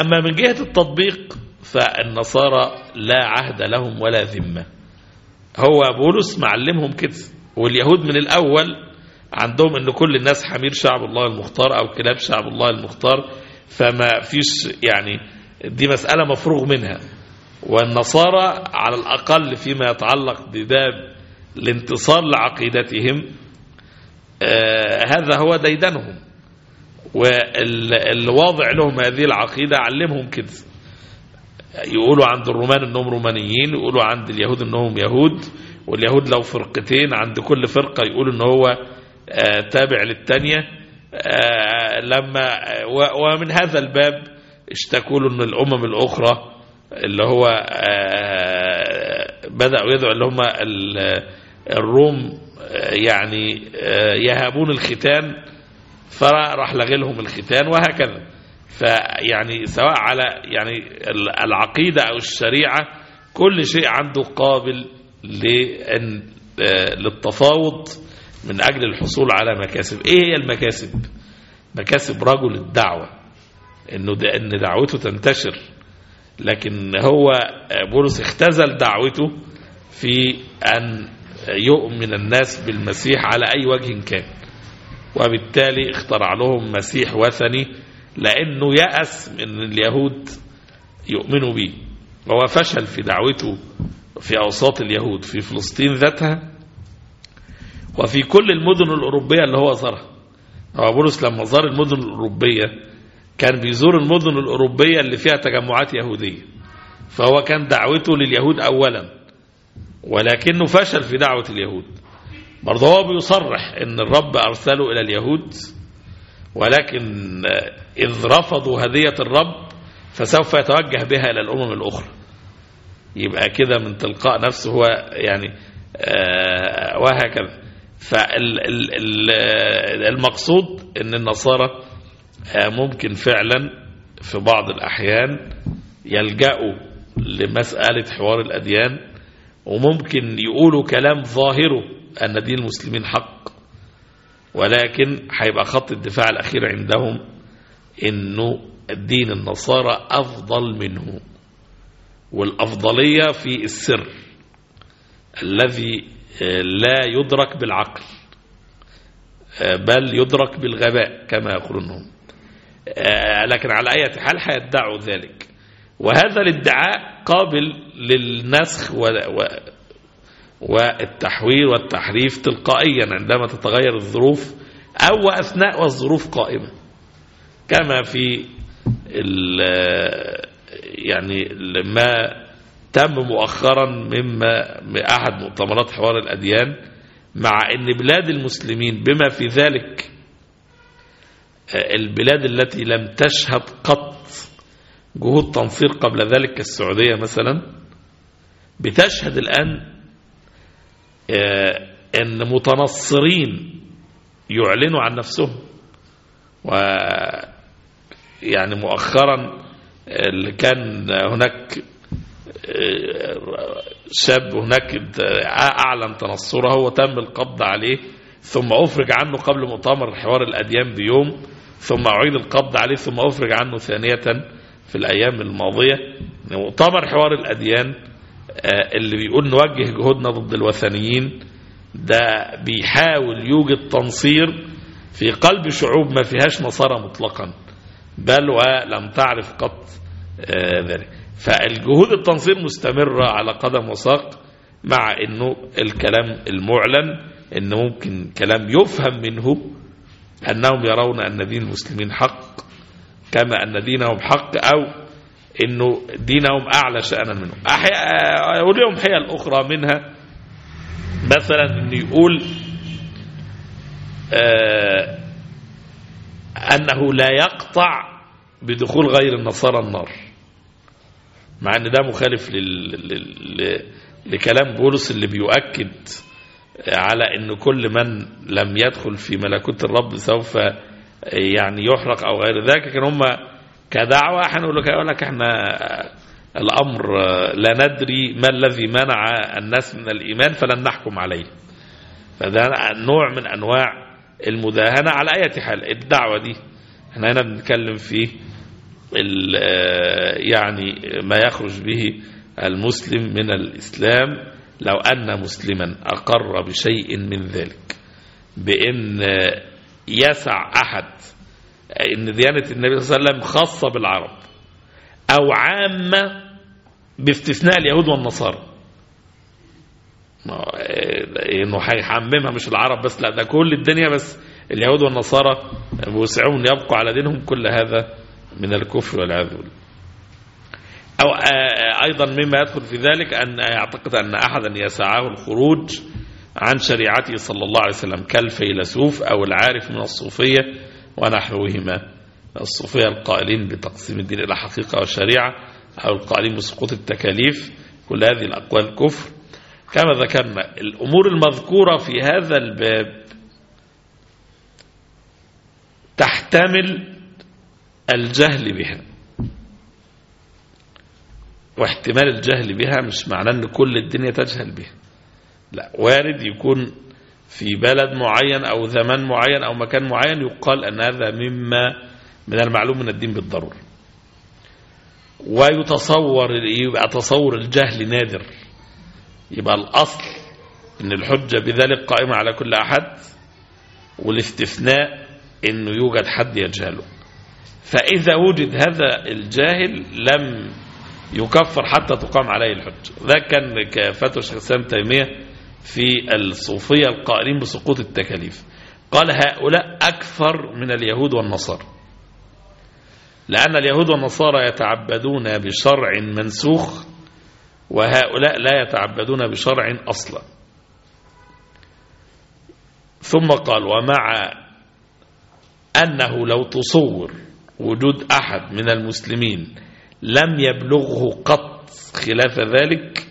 أما من جهة التطبيق فالنصارى لا عهد لهم ولا ذمة. هو بولس معلمهم كده. واليهود من الأول عندهم إن كل الناس حمير شعب الله المختار أو كلاب شعب الله المختار. فما فيش يعني دي مسألة مفروغ منها. والنصارى على الأقل فيما يتعلق بباب الانتصار لعقيدتهم آه هذا هو ديدنهم. والواضع لهم هذه العقيدة علمهم كده. يقولوا عند الرومان إنهم رومانيين يقولوا عند اليهود إنهم يهود واليهود لو فرقتين عند كل فرقة يقولوا إن هو آه تابع للتانية. آه لما ومن هذا الباب اشتكوا له إن الأمم الأخرى اللي هو آه بدأوا يدعوا اللي هم الروم يعني يهابون الختان فراح لغي لهم الختان وهكذا. فيعني سواء على يعني العقيدة أو الشريعة كل شيء عنده قابل لأن للتفاوض من أجل الحصول على مكاسب. إيه هي المكاسب؟ مكاسب رجل الدعوة إنه إن دعوته تنتشر. لكن هو بولس اختزل دعوته في أن يؤمن الناس بالمسيح على أي وجه كان. وبالتالي اخترع لهم مسيح وثني لأنه يأس من اليهود يؤمنوا به. وهو فشل في دعوته في أوساط اليهود في فلسطين ذاتها وفي كل المدن الأوروبية اللي هو زارها. هو بولس لما زار المدن الأوروبية كان بيزور المدن الأوروبية اللي فيها تجمعات يهودية. فهو كان دعوته لليهود أولا ولكنه فشل في دعوة اليهود. برضه هو بيصرح إن الرب أرسله إلى اليهود ولكن إذ رفضوا هدية الرب فسوف يتوجه بها إلى الأمم الأخرى. يبقى كده من تلقاء نفسه هو يعني آه وهكذا. فالمقصود إن النصارى ممكن فعلا في بعض الأحيان يلجأوا لمسألة حوار الأديان وممكن يقولوا كلام ظاهره أن دين المسلمين حق ولكن هيبقى خط الدفاع الأخير عندهم أنه الدين النصارى أفضل منه والأفضلية في السر الذي لا يدرك بالعقل بل يدرك بالغباء كما يقولون لكن على أي حال هيدعوا ذلك. وهذا الادعاء قابل للنسخ والتحوير والتحريف تلقائيا عندما تتغير الظروف أو أثناء والظروف قائمة كما في يعني ما تم مؤخرا مما أحد مؤتمرات حوار الأديان مع أن بلاد المسلمين بما في ذلك البلاد التي لم تشهد قط جهود تنصير قبل ذلك كالسعودية مثلا بتشهد الآن أن متنصرين يعلنوا عن نفسهم. و يعني مؤخرا اللي كان هناك شاب هناك أعلن تنصره وتم القبض عليه ثم أفرج عنه قبل مؤتمر حوار الأديان بيوم. ثم أعيد القبض عليه ثم أفرج عنه ثانية في الأيام الماضية. مؤتمر حوار الأديان اللي بيقول نوجه جهودنا ضد الوثنيين ده بيحاول يوجد تنصير في قلب شعوب ما فيهاش نصارى مطلقا بل ولم تعرف قط ذلك. فالجهود التنصير مستمرة على قدم وساق مع إنه الكلام المعلن انه ممكن كلام يفهم منه أنهم يرون أن دين المسلمين حق كما أن دينهم حق أو إنه دينهم أعلى شأنا منهم وليهم حيل أخرى منها مثلا إنه يقول آه أنه لا يقطع بدخول غير النصارى النار مع إن ده مخالف. لكلام بولس اللي بيؤكد على إن كل من لم يدخل في ملكوت الرب سوف يعني يحرق أو غير ذلك. لكن هم كدعوة هنقول لك يقول لك إحنا الأمر لا ندري ما الذي منع الناس من الإيمان فلن نحكم عليه. فده نوع من أنواع المداهنة على أي حال. الدعوة دي إحنا هنا بنتكلم في يعني ما يخرج به المسلم من الإسلام. لو أن مسلما أقر بشيء من ذلك بأن يسع أحد أن ديانة النبي صلى الله عليه وسلم خاصة بالعرب أو عامة باستثناء اليهود والنصارى. إنه هيحممها مش العرب بس لا ده كل الدنيا بس اليهود والنصارى وسعهم يبقوا على دينهم كل هذا من الكفر والعياذ بالله أو أيضا مما يدخل في ذلك أن يعتقد أن أحدا يسعه الخروج عن شريعته صلى الله عليه وسلم كالفيلسوف أو العارف من الصوفية ونحوهما الصوفية القائلين بتقسيم الدين إلى حقيقة وشريعة أو القائلين بسقوط التكاليف كل هذه الأقوال كفر. كما ذكرنا الأمور المذكورة في هذا الباب تحتمل الجهل بها. واحتمال الجهل بها مش معناه إن كل الدنيا تجهل بها. لا وارد يكون في بلد معين أو زمان معين أو مكان معين يقال أن هذا مما من المعلوم من الدين بالضرورة. ويتصور يبقى تصور الجهل نادر. يبقى الأصل إن الحجة بذلك قائمة على كل أحد والاستثناء إنه يوجد حد يجهله. فإذا وجد هذا الجاهل لم يكفر حتى تقام عليه الحجة ده كان كفتوى الشيخ الإسلام تيمية في الصوفية القائلين بسقوط التكاليف. قال هؤلاء أكثر من اليهود والنصارى. لأن اليهود والنصارى يتعبدون بشرع منسوخ وهؤلاء لا يتعبدون بشرع أصلا. ثم قال ومع أنه لو تصور وجود أحد من المسلمين لم يبلغه قط خلاف ذلك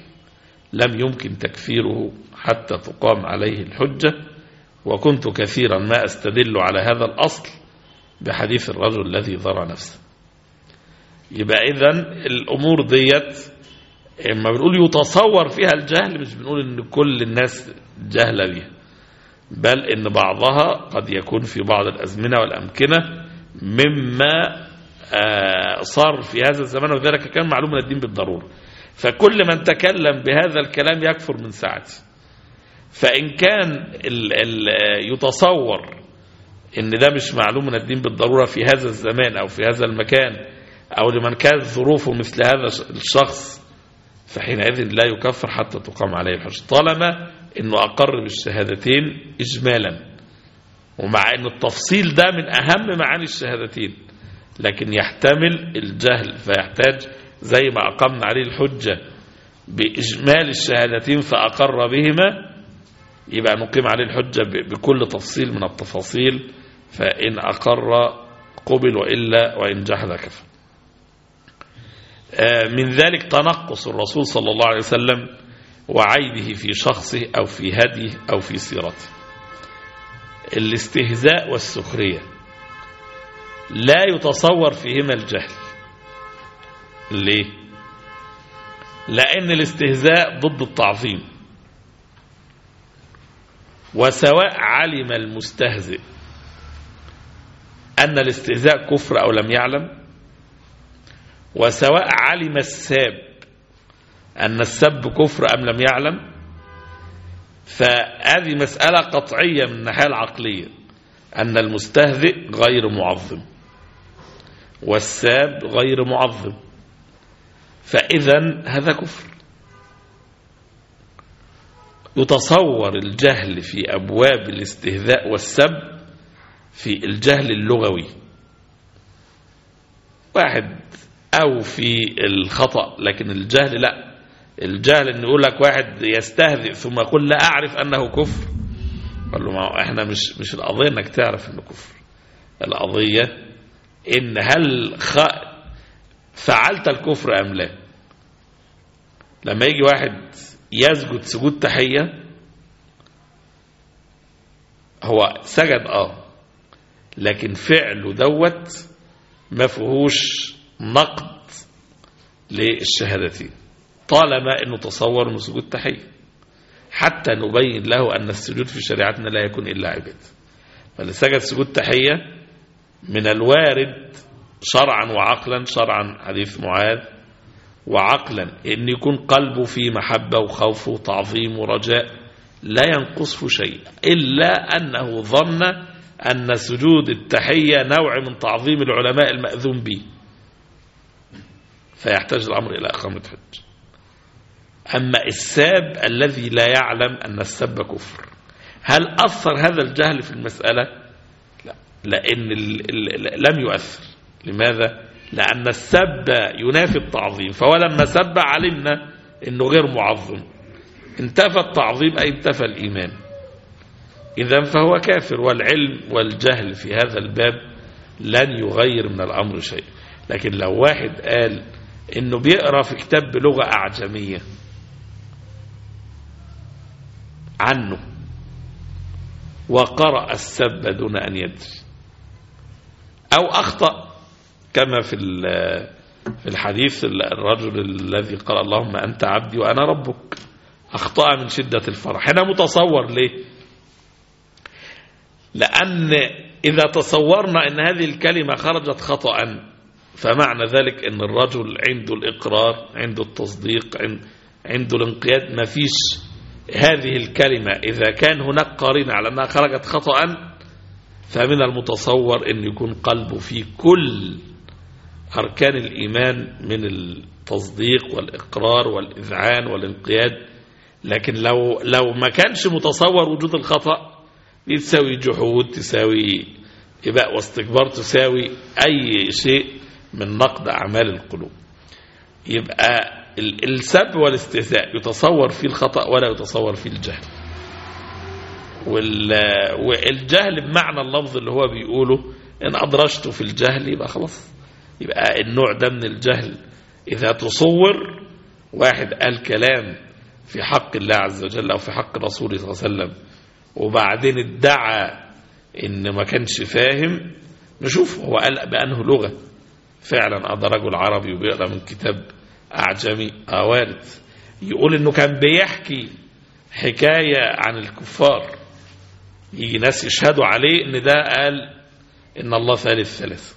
لم يمكن تكفيره حتى تقام عليه الحجة. وكنت كثيرا ما أستدل على هذا الأصل بحديث الرجل الذي ذرى نفسه. يبقى إذن الأمور ديت إما بنقول يتصور فيها الجهل مش بنقول إن كل الناس جهلة بها بل إن بعضها قد يكون في بعض الأزمنة والأمكنة مما صار في هذا الزمان وذلك كان معلوم من الدين بالضرورة. فكل من تكلم بهذا الكلام يكفر من ساعته فإن كان ال ال يتصور إن ده مش معلوم من الدين بالضرورة في هذا الزمان أو في هذا المكان أو لمن كانت ظروفه مثل هذا الشخص فحينئذ لا يكفر حتى تقام عليه الحج. طالما إنه أقر بالشهادتين إجمالا. ومع إن التفصيل ده من أهم معاني الشهادتين. لكن يحتمل الجهل فيحتاج زي ما أقمنا عليه الحجة بإجمال الشهادتين فأقر بهما يبقى نقيم عليه الحجة بكل تفصيل من التفاصيل فإن أقر قبل وإلا وإن جحد كفر من ذلك تنقص الرسول صلى الله عليه وسلم وعيبه في شخصه أو في هديه أو في سيرته. الاستهزاء والسخرية. لا يتصور فيهما الجهل. ليه؟ لأن الاستهزاء ضد التعظيم. وسواء علم المستهزئ أن الاستهزاء كفر أو لم يعلم وسواء علم الساب أن السب كفر أم لم يعلم فهذه مسألة قطعية من الناحية العقلية أن المستهزئ غير معظم. والساب غير معظم. فإذا هذا كفر. يتصور الجهل في أبواب الاستهزاء والسب في الجهل اللغوي. واحد أو في الخطأ لكن الجهل لا. الجهل ان يقول لك واحد يستهزئ ثم يقول لا أعرف أنه كفر. قال له ما إحنا مش مش القضية إنك تعرف إنه كفر. القضية إن هل خ... فعلت الكفر أم لا؟ لما يجي واحد يسجد سجود تحية هو سجد آه لكن فعله دوت ما فيهوش نقد للشهادتين طالما إنه تصور إنه سجود تحية حتى نبين له أن السجود في شريعتنا لا يكون إلا عبادة فاللي سجد سجود تحية من الوارد شرعا وعقلا شرعا حديث معاذ وعقلا إن يكون قلبه فيه محبة وخوف وتعظيم ورجاء لا ينقصه شيء إلا أنه ظن أن سجود التحية نوع من تعظيم العلماء المأذون به. فيحتاج الأمر إلى إقامة حج أما الساب الذي لا يعلم أن السب كفر. هل أثر هذا الجهل في المسألة؟ لأن لم يؤثر. لماذا؟ لأن السب ينافي التعظيم. فهو لما سب علمنا أنه غير معظم. انتفى التعظيم أي انتفى الإيمان. إذا فهو كافر والعلم والجهل في هذا الباب لن يغير من الأمر شيء. لكن لو واحد قال إنه بيقرأ في كتاب بلغة أعجمية عنه وقرأ السب دون أن يدري أو أخطأ كما في في الحديث الرجل الذي قال اللهم أنت عبدي وأنا ربك. أخطأ من شدة الفرح. هنا متصور ليه؟ لأن إذا تصورنا أن هذه الكلمة خرجت خطأ فمعنى ذلك أن الرجل عنده الإقرار عنده التصديق عنده الانقياد. ما فيش هذه الكلمة. إذا كان هناك قارنة على أنها خرجت خطأ فمن المتصور أن يكون قلبه في كل أركان الإيمان من التصديق والإقرار والإذعان والانقياد لكن لو لو ما كانش متصور وجود الخطأ دي تساوي جحود تساوي إباء واستكبار تساوي أي شيء من نقد أعمال القلوب. يبقى السب والاستهزاء يتصور فيه الخطأ ولا يتصور فيه الجهل. والجهل بمعنى اللفظ اللي هو بيقوله إن أدرجته في الجهل يبقى خلاص. يبقى النوع ده من الجهل. إذا تصور واحد قال كلام في حق الله عز وجل أو في حق رسوله صلى الله عليه وسلم وبعدين ادعى إن ما كانش فاهم نشوف هو قال بأنه لغة. فعلا ده رجل عربي وبيقرأ من كتاب أعجمي وارد يقول إنه كان بيحكي حكاية عن الكفار. يجي ناس يشهدوا عليه إن ده قال إن الله ثالث ثلاثة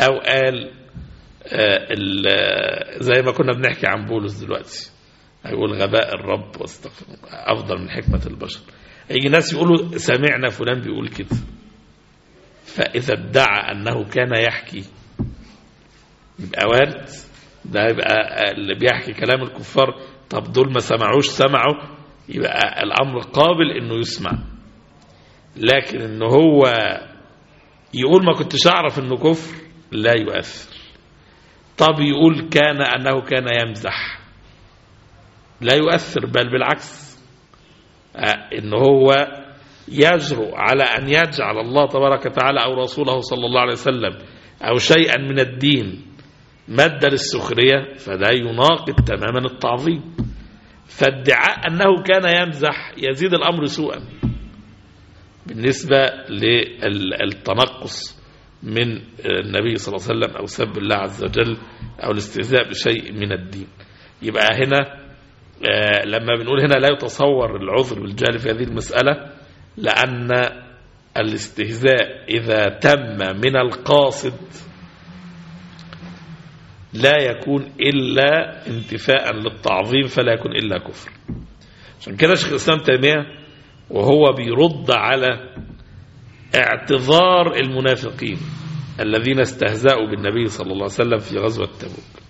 أو قال آه زي ما كنا بنحكي عن بولس دلوقتي هيقول غباء الرب واستغفر أفضل من حكمة البشر. يجي ناس يقولوا سمعنا فلان بيقول كده. فإذا ادعى أنه كان يحكي يبقى وارد. ده يبقى اللي بيحكي كلام الكفار طب دول ما سمعوش سمعوا يبقى الأمر قابل إنه يسمع. لكن إنه هو يقول ما كنتش أعرف إنه كفر لا يؤثر. طب يقول كان أنه كان يمزح. لا يؤثر بل بالعكس. إنه هو يجرؤ على أن يجعل الله تبارك وتعالى أو رسوله صلى الله عليه وسلم أو شيئا من الدين مادة للسخرية فده يناقض تماما التعظيم. فادعاء أنه كان يمزح يزيد الأمر سوءا. بالنسبة للتنقص من النبي صلى الله عليه وسلم أو سب الله عز وجل أو الاستهزاء بشيء من الدين. يبقى هنا لما بنقول هنا لا يتصور العذر بالجهل في هذه المسألة لأن الاستهزاء إذا تم من القاصد لا يكون إلا انتفاء للتعظيم فلا يكون إلا كفر. عشان كده شيخ الإسلام تيمية وهو بيرد على اعتذار المنافقين الذين استهزأوا بالنبي صلى الله عليه وسلم في غزوة تبوك.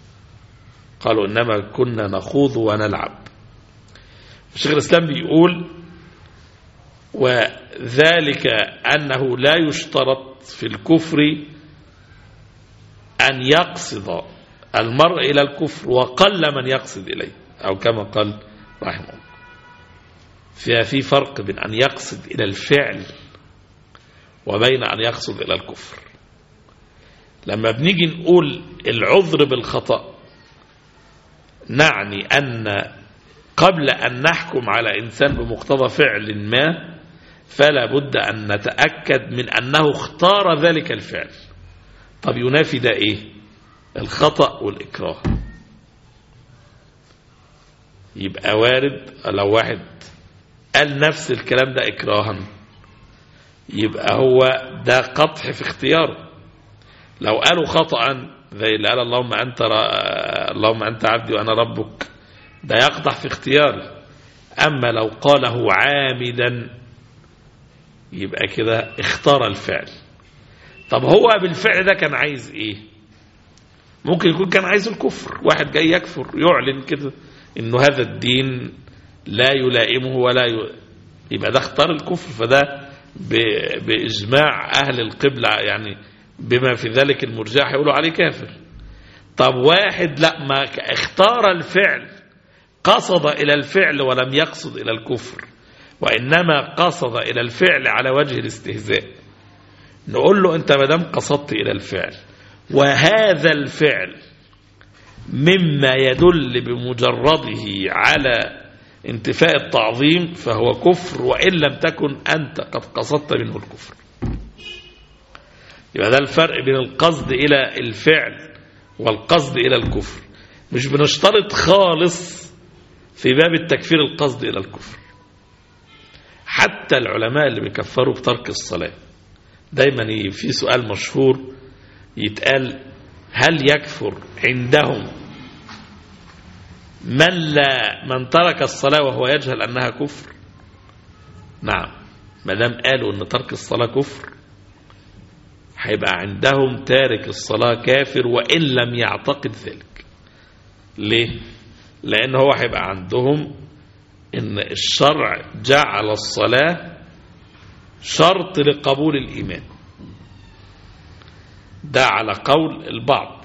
قالوا إنما كنا نخوض ونلعب. الشيخ الإسلام بيقول وذلك أنه لا يشترط في الكفر أن يقصد المرء إلى الكفر وقل من يقصد إليه أو كما قال رحمه الله. فيها في فرق بين أن يقصد إلى الفعل وبين أن يقصد إلى الكفر. لما بنيجي نقول العذر بالخطأ نعني أن قبل أن نحكم على إنسان بمقتضى فعل ما فلا بد أن نتأكد من أنه اختار ذلك الفعل. طب ينافي ده إيه؟ الخطأ والإكراه. يبقى وارد لو واحد قال نفس الكلام ده إكراها. يبقى هو ده قطح في اختياره. لو قالوا خطأ زي اللي قال اللهم أنت. اللهم أنت عبدي وأنا ربك. ده يقطع في اختياري أما لو قاله عامدا يبقى كده اختار الفعل. طب هو بالفعل ده كان عايز إيه؟ ممكن يكون كان عايز الكفر. واحد جاي يكفر يعلن كده إنه هذا الدين لا يلائمه ولا ي... يبقى ده اختار الكفر فده ب... بإجماع أهل القبلة يعني بما في ذلك المرجع هيقولوا عليه كافر. طب واحد لا ما اختار الفعل قصد إلى الفعل ولم يقصد إلى الكفر وإنما قصد إلى الفعل على وجه الاستهزاء. نقول له أنت مدام قصدت إلى الفعل وهذا الفعل مما يدل بمجرده على انتفاء التعظيم فهو كفر وإن لم تكن أنت قد قصدت منه الكفر. يبقى ده الفرق بين القصد إلى الفعل والقصد إلى الكفر. مش بنشترط خالص في باب التكفير القصد إلى الكفر. حتى العلماء اللي بيكفروا بترك الصلاة دايما في سؤال مشهور يتقال هل يكفر عندهم من لا من ترك الصلاة وهو يجهل أنها كفر. نعم. ما دام قالوا أن ترك الصلاة كفر هيبقى عندهم تارك الصلاة كافر وإن لم يعتقد ذلك. ليه؟ لأن هو هيبقى عندهم إن الشرع جعل الصلاة شرط لقبول الإيمان. ده على قول البعض.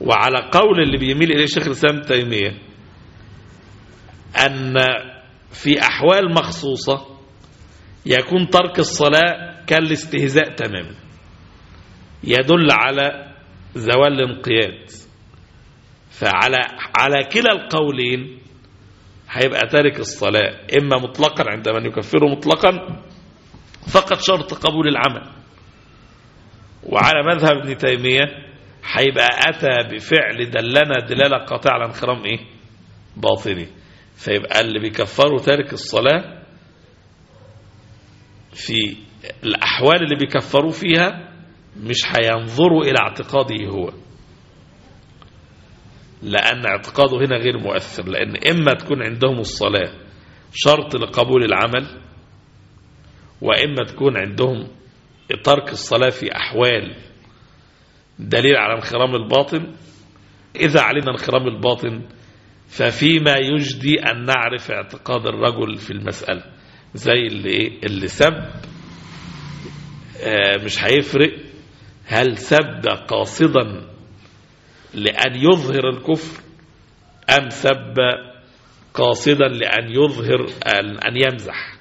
وعلى قول اللي بيميل إليه شيخ الإسلام تيمية أن في أحوال مخصوصة يكون ترك الصلاة كالاستهزاء تماما. يدل على زوال الانقياد. فعلى على كلا القولين هيبقى تارك الصلاة إما مطلقا عند من يكفره مطلقا فقط شرط قبول العمل. وعلى مذهب ابن تيمية هيبقى أتى بفعل دلنا دلالة قاطعة على انخرام إيه؟ باطني. فيبقى اللي بيكفروا تارك الصلاة في الأحوال اللي بيكفروا فيها مش هينظروا إلى اعتقاده هو. لأن اعتقاده هنا غير مؤثر. لأن إما تكون عندهم الصلاة شرط لقبول العمل وإما تكون عندهم ترك الصلاة في أحوال دليل على انخرام الباطن؟ إذا علمنا انخرام الباطن ففيما يجدي أن نعرف اعتقاد الرجل في المسألة. زي اللي, إيه؟ اللي سب آه مش هيفرق. هل سب قاصدا لأن يظهر الكفر؟ أم سب قاصدا لأن يظهر أن يمزح؟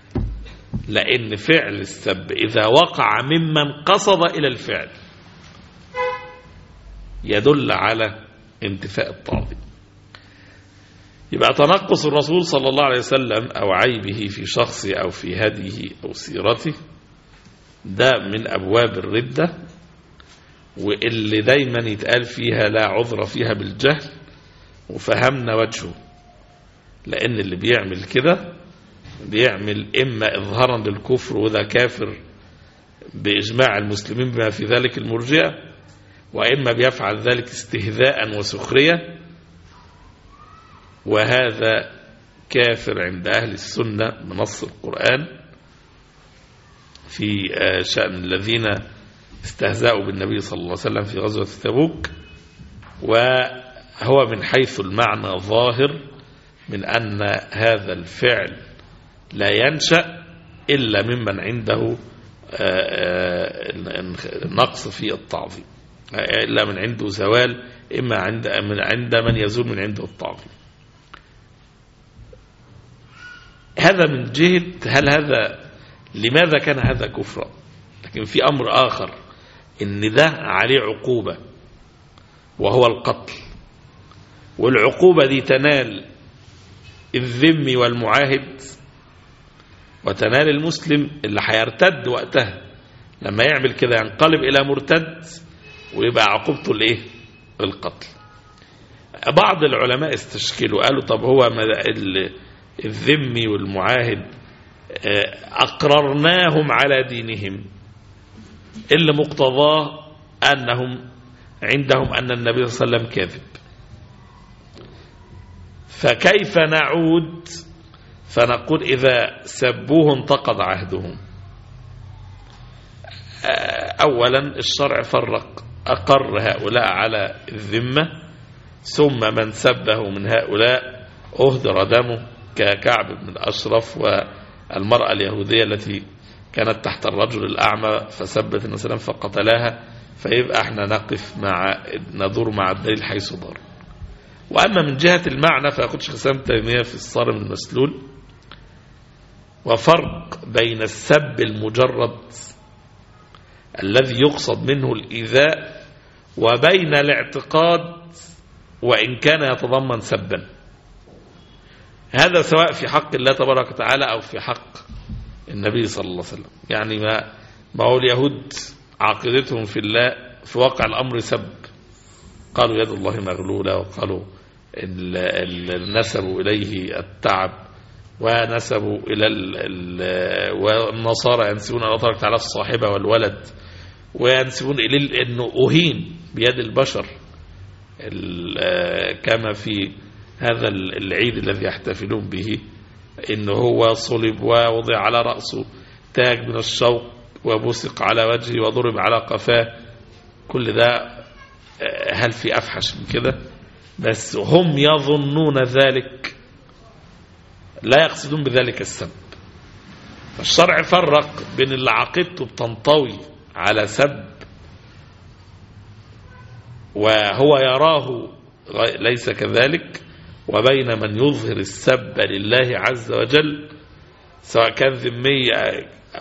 لأن فعل السب إذا وقع ممن قصد إلى الفعل. يدل على انتفاء التعظيم يبقى تنقص الرسول صلى الله عليه وسلم أو عيبه في شخصه أو في هديه أو سيرته ده من أبواب الردة واللي دايما يتقال فيها لا عذر فيها بالجهل وفهمنا وجهه. لأن اللي بيعمل كده بيعمل إما إظهارا للكفر وده كافر بإجماع المسلمين بما في ذلك المرجئة وإما بيفعل ذلك استهزاء وسخرية وهذا كافر عند أهل السنة بنص القرآن في شأن الذين استهزأوا بالنبي صلى الله عليه وسلم في غزوة تبوك وهو من حيث المعنى ظاهر من أن هذا الفعل لا ينشأ إلا ممن عنده نقص في التعظيم. إلا من عنده زوال إما عند من عند من يزول من عنده التعظيم هذا من جهة هل هذا لماذا كان هذا كفرا؟ لكن في أمر آخر إن ده عليه عقوبة وهو القتل. والعقوبة دي تنال الذم والمعاهد وتنال المسلم اللي هيرتد وقتها لما يعمل كده ينقلب إلى مرتد. ويبقى عقوبته الايه؟ القتل. بعض العلماء استشكلوا قالوا طب هو الذمي والمعاهد أقررناهم على دينهم إلا مقتضاه أنهم عندهم أن النبي صلى الله عليه وسلم كاذب. فكيف نعود؟ فنقول إذا سبوه انتقض عهدهم. أولا الشرع فرق. أقر هؤلاء على الذمة ثم من سبه من هؤلاء أهدر دمه ككعب بن الأشرف والمرأة اليهودية التي كانت تحت الرجل الأعمى فسبت النبي فقتلاها فيبقى إحنا نقف مع ندور مع الدليل حيث دار وأما من جهة المعنى شيخ الإسلام تيمية في الصارم المسلول وفرق بين السب المجرد الذي يقصد منه الإيذاء وبين الاعتقاد وإن كان يتضمن سبا. هذا سواء في حق الله تبارك وتعالى أو في حق النبي صلى الله عليه وسلم. يعني ما, ما هو اليهود عقيدتهم في الله في واقع الأمر سب. قالوا يد الله مغلولة وقالوا نسبوا إليه التعب ونسبوا إلى والنصارى ينسبون الله تبارك وتعالى الصاحبة والولد. وينسبون إليه أنه أهين بيد البشر كما في هذا العيد الذي يحتفلون به إنه هو صلب ووضع على رأسه تاج من الشوق وبصق على وجهه وضرب على قفاه. كل ده هل في أفحش من كده؟ بس هم يظنون ذلك. لا يقصدون بذلك السب. فالشرع فرق بين اللي عقيدته بتنطوي على سب وهو يراه ليس كذلك وبين من يظهر السب لله عز وجل سواء كان ذمي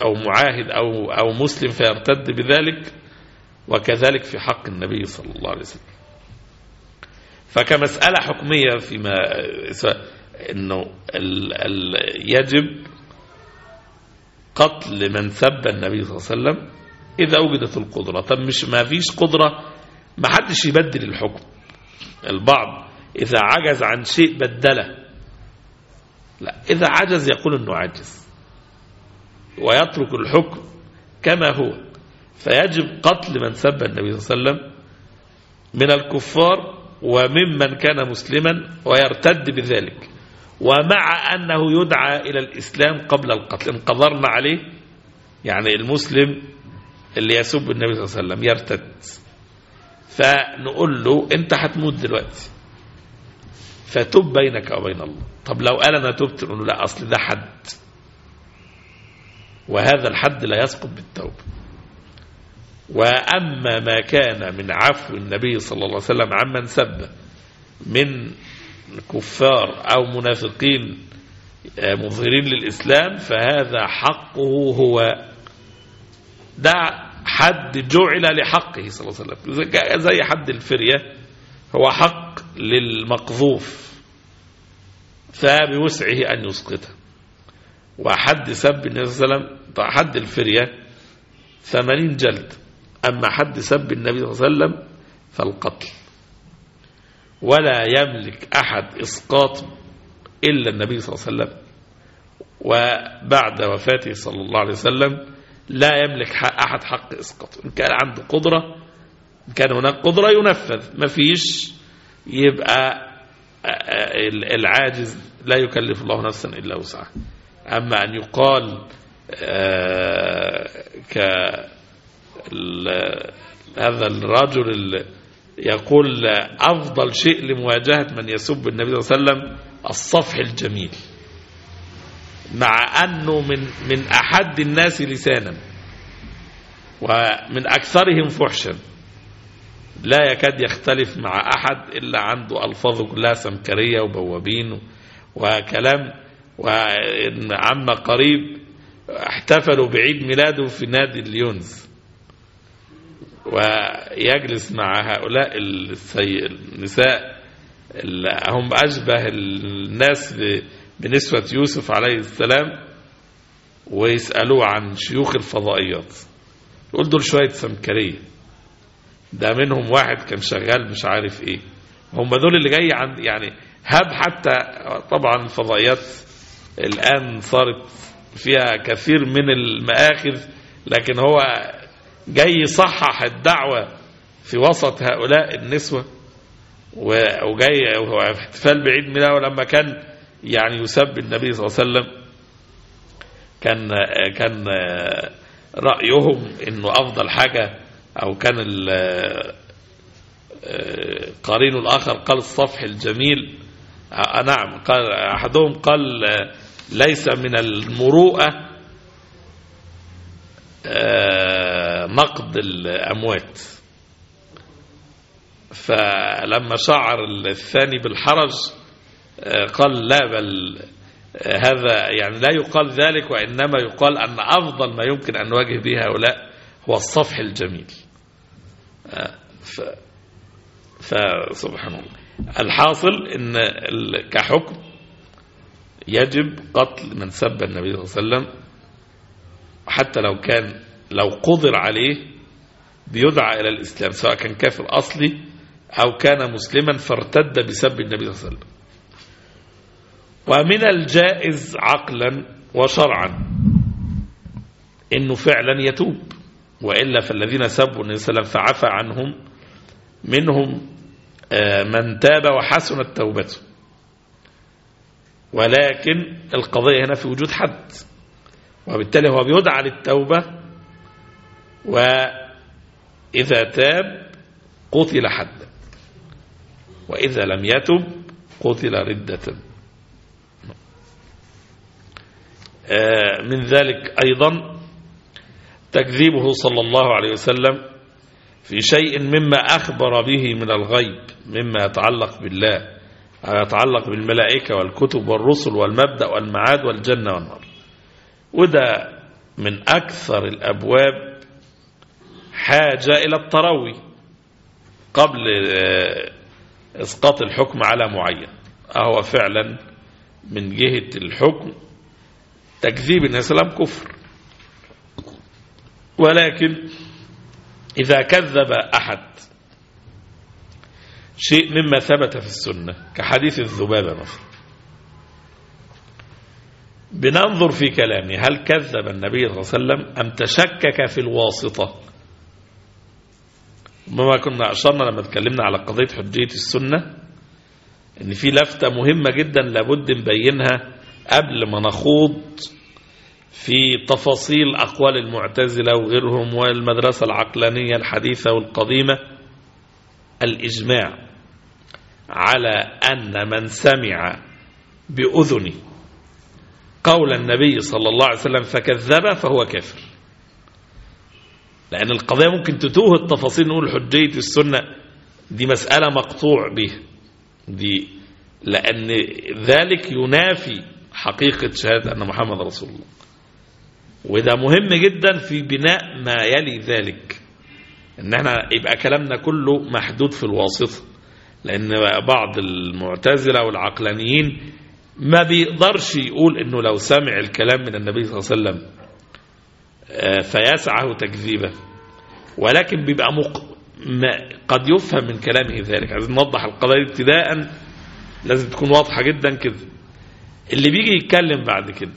أو معاهد أو, أو مسلم فيرتد بذلك وكذلك في حق النبي صلى الله عليه وسلم. فكمسألة حكمية فيما إنه ال ال يجب قتل من سب النبي صلى الله عليه وسلم إذا وجدت القدرة. طب مش ما فيش قدرة؟ ما حدش يبدل الحكم. البعض إذا عجز عن شيء بدله. لا إذا عجز يقول إنه عجز. ويترك الحكم كما هو. فيجب قتل من سب النبي صلى الله عليه وسلم من الكفار وممن كان مسلما ويرتد بذلك. ومع أنه يدعى إلى الإسلام قبل القتل. إن قدرنا عليه. يعني المسلم اللي يسب النبي صلى الله عليه وسلم يرتد. فنقول له أنت هتموت دلوقتي. فتب بينك وبين الله. طب لو قال أنا تبت نقول له لا أصل ده حد. وهذا الحد لا يسقط بالتوبة. وأما ما كان من عفو النبي صلى الله عليه وسلم عمن سب من كفار أو منافقين مظهرين للإسلام فهذا حقه هو. ده حد جعل لحقه صلى الله عليه وسلم. زي حد الفرية. هو حق للمقذوف. فبوسعه أن يسقطه. وحد سب النبي صلى الله عليه وسلم حد الفرية ثمانين جلد. أما حد سب النبي صلى الله عليه وسلم فالقتل. ولا يملك أحد إسقاط إلا النبي صلى الله عليه وسلم. وبعد وفاته صلى الله عليه وسلم لا يملك أحد حق إسقاطه إن كان عنده قدرة إن كان هناك قدرة ينفذ. ما فيش يبقى العاجز لا يكلف الله نفسا إلا وسعها. أما أن يقال ك هذا الرجل يقول أفضل شيء لمواجهة من يسب النبي صلى الله عليه وسلم الصفح الجميل. مع أنه من من أحد الناس لسانا ومن أكثرهم فحشا. لا يكاد يختلف مع أحد إلا عنده ألفاظه كلها سمكرية وبوابين وكلام. وإن عم قريب احتفلوا بعيد ميلاده في نادي اليونز. ويجلس مع هؤلاء السي... النساء اللي هم أشبه الناس بنسوة يوسف عليه السلام ويسألوه عن شيوخ الفضائيات. يقول دول شوية سمكرية. ده منهم واحد كان شغال مش عارف إيه. هم دول اللي جاي عند يعني هب حتى طبعا الفضائيات الآن صارت فيها كثير من المآخذ لكن هو جاي يصحح الدعوة في وسط هؤلاء النسوة وجاي احتفال بعيد ميلاده لما كان يعني يسب النبي صلى الله عليه وسلم كان كان رأيهم إنه أفضل حاجة أو كان قرين الآخر قال الصفح الجميل. نعم قال أحدهم قال ليس من المروءة نقد الأموات. فلما شعر الثاني بالحرج قال لا بل هذا يعني لا يقال ذلك وإنما يقال أن أفضل ما يمكن أن نواجه به هؤلاء هو الصفح الجميل. ف فسبحان الله. الحاصل إن كحكم يجب قتل من سب النبي صلى الله عليه وسلم حتى لو كان لو قدر عليه بيدعى إلى الإسلام سواء كان كافر أصلي أو كان مسلما فارتد بسب النبي صلى الله عليه وسلم. ومن الجائز عقلا وشرعا إنه فعلا يتوب. وإلا فالذين سبوا النبي صلى الله عليه وسلم فعفى عنهم منهم آه، من تاب وحسنت توبته ولكن القضية هنا في وجود حد وبالتالي هو بيدعى للتوبة وإذا تاب قتل حدا وإذا لم يتب قتل ردة آه، من ذلك أيضا تكذيبه صلى الله عليه وسلم في شيء مما أخبر به من الغيب مما يتعلق بالله يتعلق بالملائكة والكتب والرسل والمبدأ والمعاد والجنة والنار. وده من أكثر الأبواب حاجة إلى التروي قبل آه، إسقاط الحكم على معين أهو فعلا من جهة الحكم تكذيب النبي صلى الله عليه وسلم كفر. ولكن إذا كذب أحد شيء مما ثبت في السنة كحديث الذبابة مثلا. بننظر في كلامه هل كذب النبي صلى الله عليه وسلم أم تشكك في الواسطة؟ ما كنا أشرنا لما تكلمنا على قضية حجية السنة إن في لفتة مهمة جدا لابد نبينها قبل ما نخوض في تفاصيل أقوال المعتزلة وغيرهم والمدرسة العقلانية الحديثة والقديمة الإجماع على أن من سمع بأذنه قول النبي صلى الله عليه وسلم فكذب فهو كافر. لأن القضية ممكن تتوه التفاصيل نقول حجية السنة دي مسألة مقطوع به دي لأن ذلك ينافي حقيقة شهادة أن محمد رسول الله. وده مهم جدا في بناء ما يلي ذلك. إن إحنا يبقى كلامنا كله محدود في الواسطة. لأن بعض المعتزلة والعقلانيين ما بيقدرش يقول إنه لو سمع الكلام من النبي صلى الله عليه وسلم آه، فيسعه تكذيبه ولكن بيبقى مق... ما قد يفهم من كلامه ذلك. عايزين نوضح القضايا ابتداء لازم تكون واضحة جدا كده. اللي بيجي يتكلم بعد كده.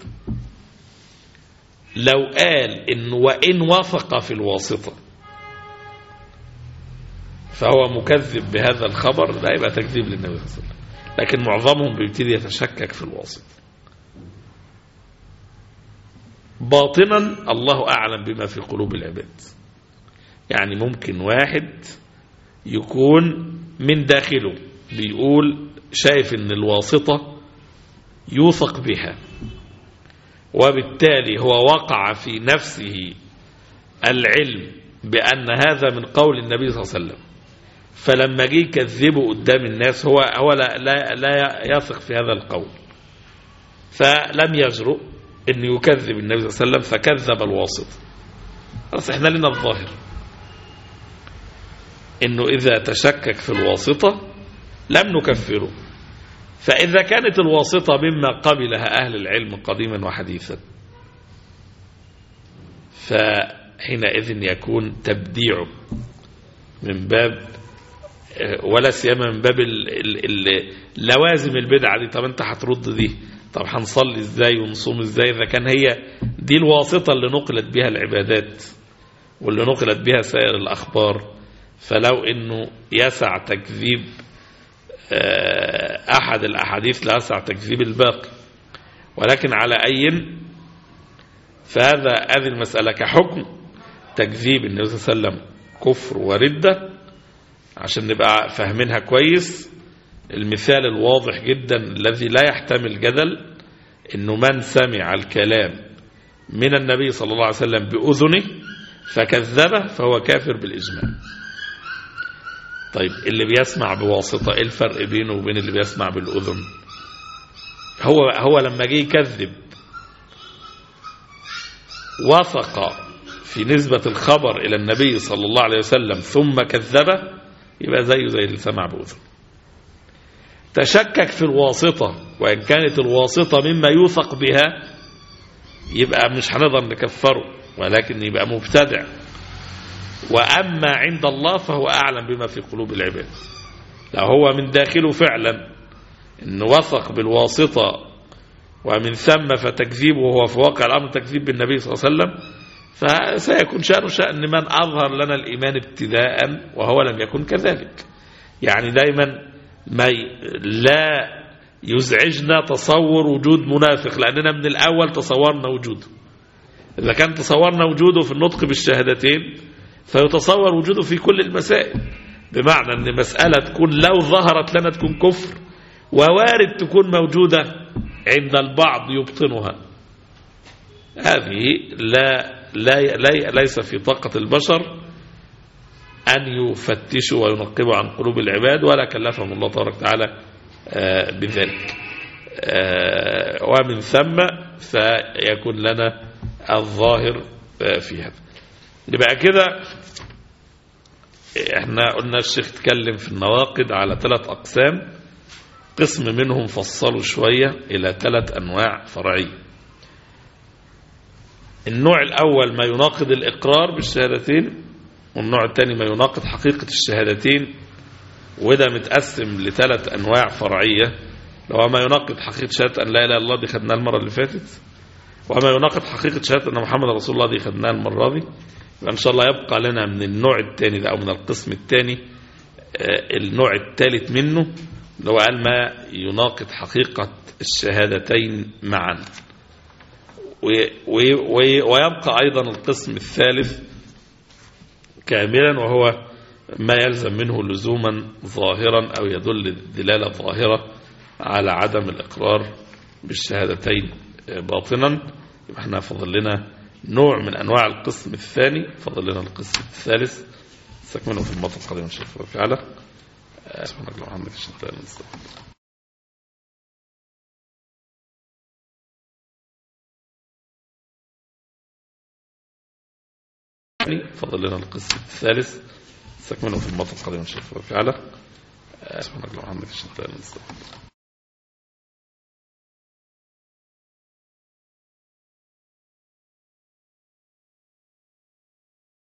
لو قال إن وإن وافق في الواسطة فهو مكذب بهذا الخبر ده يبقى تكذيب للنبي صلى الله عليه وسلم. لكن معظمهم بيبتدي يتشكك في الواسطة. باطنا الله أعلم بما في قلوب العباد. يعني ممكن واحد يكون من داخله بيقول شايف إن الواسطة يوثق بها. وبالتالي هو وقع في نفسه العلم بأن هذا من قول النبي صلى الله عليه وسلم. فلما جه يكذبه قدام الناس هو هو لا, لا, لا يثق في هذا القول. فلم يجرؤ أن يكذب النبي صلى الله عليه وسلم فكذب الواسط. خلاص إحنا لنا الظاهر. إنه إذا تشكك في الواسطة لم نكفره. فإذا كانت الواسطة مما قبلها أهل العلم قديما وحديثا فحينئذ يكون تبديعه من باب ولا سيما من باب لوازم البدعة دي. طب أنت هترد دي؟ طب هنصلي إزاي ونصوم إزاي؟ إذا كان هي دي الواسطة اللي نقلت بها العبادات واللي نقلت بها سائر الأخبار فلو أنه يسع تكذيب أحد الأحاديث لا يسع تكذيب الباقي. ولكن على أي فهذا هذه المسألة كحكم تكذيب النبي صلى الله عليه وسلم كفر وردة عشان نبقى فاهمينها كويس. المثال الواضح جدا الذي لا يحتمل جدل إنه من سمع الكلام من النبي صلى الله عليه وسلم بأذنه فكذبه فهو كافر بالإجماع. طيب اللي بيسمع بواسطة إيه الفرق بينه وبين اللي بيسمع بالأذن؟ هو هو لما جه يكذب وثق في نسبة الخبر إلى النبي صلى الله عليه وسلم ثم كذبه يبقى زيه زي اللي سمع بأذن تشكك في الواسطة وإن كانت الواسطة مما يوثق بها يبقى مش هنقدر نكفره ولكن يبقى مبتدع. وأما عند الله فهو أعلم بما في قلوب العباد. لو هو من داخله فعلا. إن وثق بالواسطة ومن ثم فتكذيبه هو في واقع الأمر تكذيب بالنبي صلى الله عليه وسلم فسيكون شأنه شأن من أظهر لنا الإيمان ابتداء وهو لم يكن كذلك. يعني دايما ما لا يزعجنا تصور وجود منافق لأننا من الأول تصورنا وجوده إذا كان تصورنا وجوده في النطق بالشهادتين فيتصور وجوده في كل المسائل بمعنى أن مسألة تكون لو ظهرت لنا تكون كفر ووارد تكون موجودة عند البعض يبطنها. هذه لا, لا, لا ليس في طاقة البشر أن يفتشوا وينقبوا عن قلوب العباد ولا كلفهم الله تبارك وتعالى بذلك. ومن ثم فيكون لنا الظاهر في هذا. يبقى كده إحنا قلنا الشيخ تكلم في النواقد على ثلاث أقسام. قسم منهم فصلوا شوية إلى ثلاث أنواع فرعية. النوع الأول ما يناقض الإقرار بالشهادتين والنوع الثاني ما يناقض حقيقة الشهادتين وده متقسم لثلاث أنواع فرعية. لو ما يناقض حقيقة شهادة أن لا إله إلا الله دي خدناها المرة اللي فاتت وما يناقض حقيقة شهادة أن محمد رسول الله دي خدناها المرة دي. إن شاء الله يبقى لنا من النوع الثاني ده أو من القسم الثاني النوع الثالث منه اللي هو قال ما يناقض حقيقة الشهادتين معا. ويبقى أيضا القسم الثالث كاملا وهو ما يلزم منه لزوما ظاهرا أو يدل دلالة ظاهرة على عدم الإقرار بالشهادتين باطنا. يبقى إحنا فضل لنا نوع من أنواع القسم الثاني. فضل لنا القسم الثالث. استكمله في المطلق القادم إن شاء الله تعالى سبحانك اللهم وبحمدك فضل لنا القسم الثالث. استكمله في المطلق القادم ان شاء الله تعالى سبحانك اللهم وبحمدك اشهد إن لا اله الا انت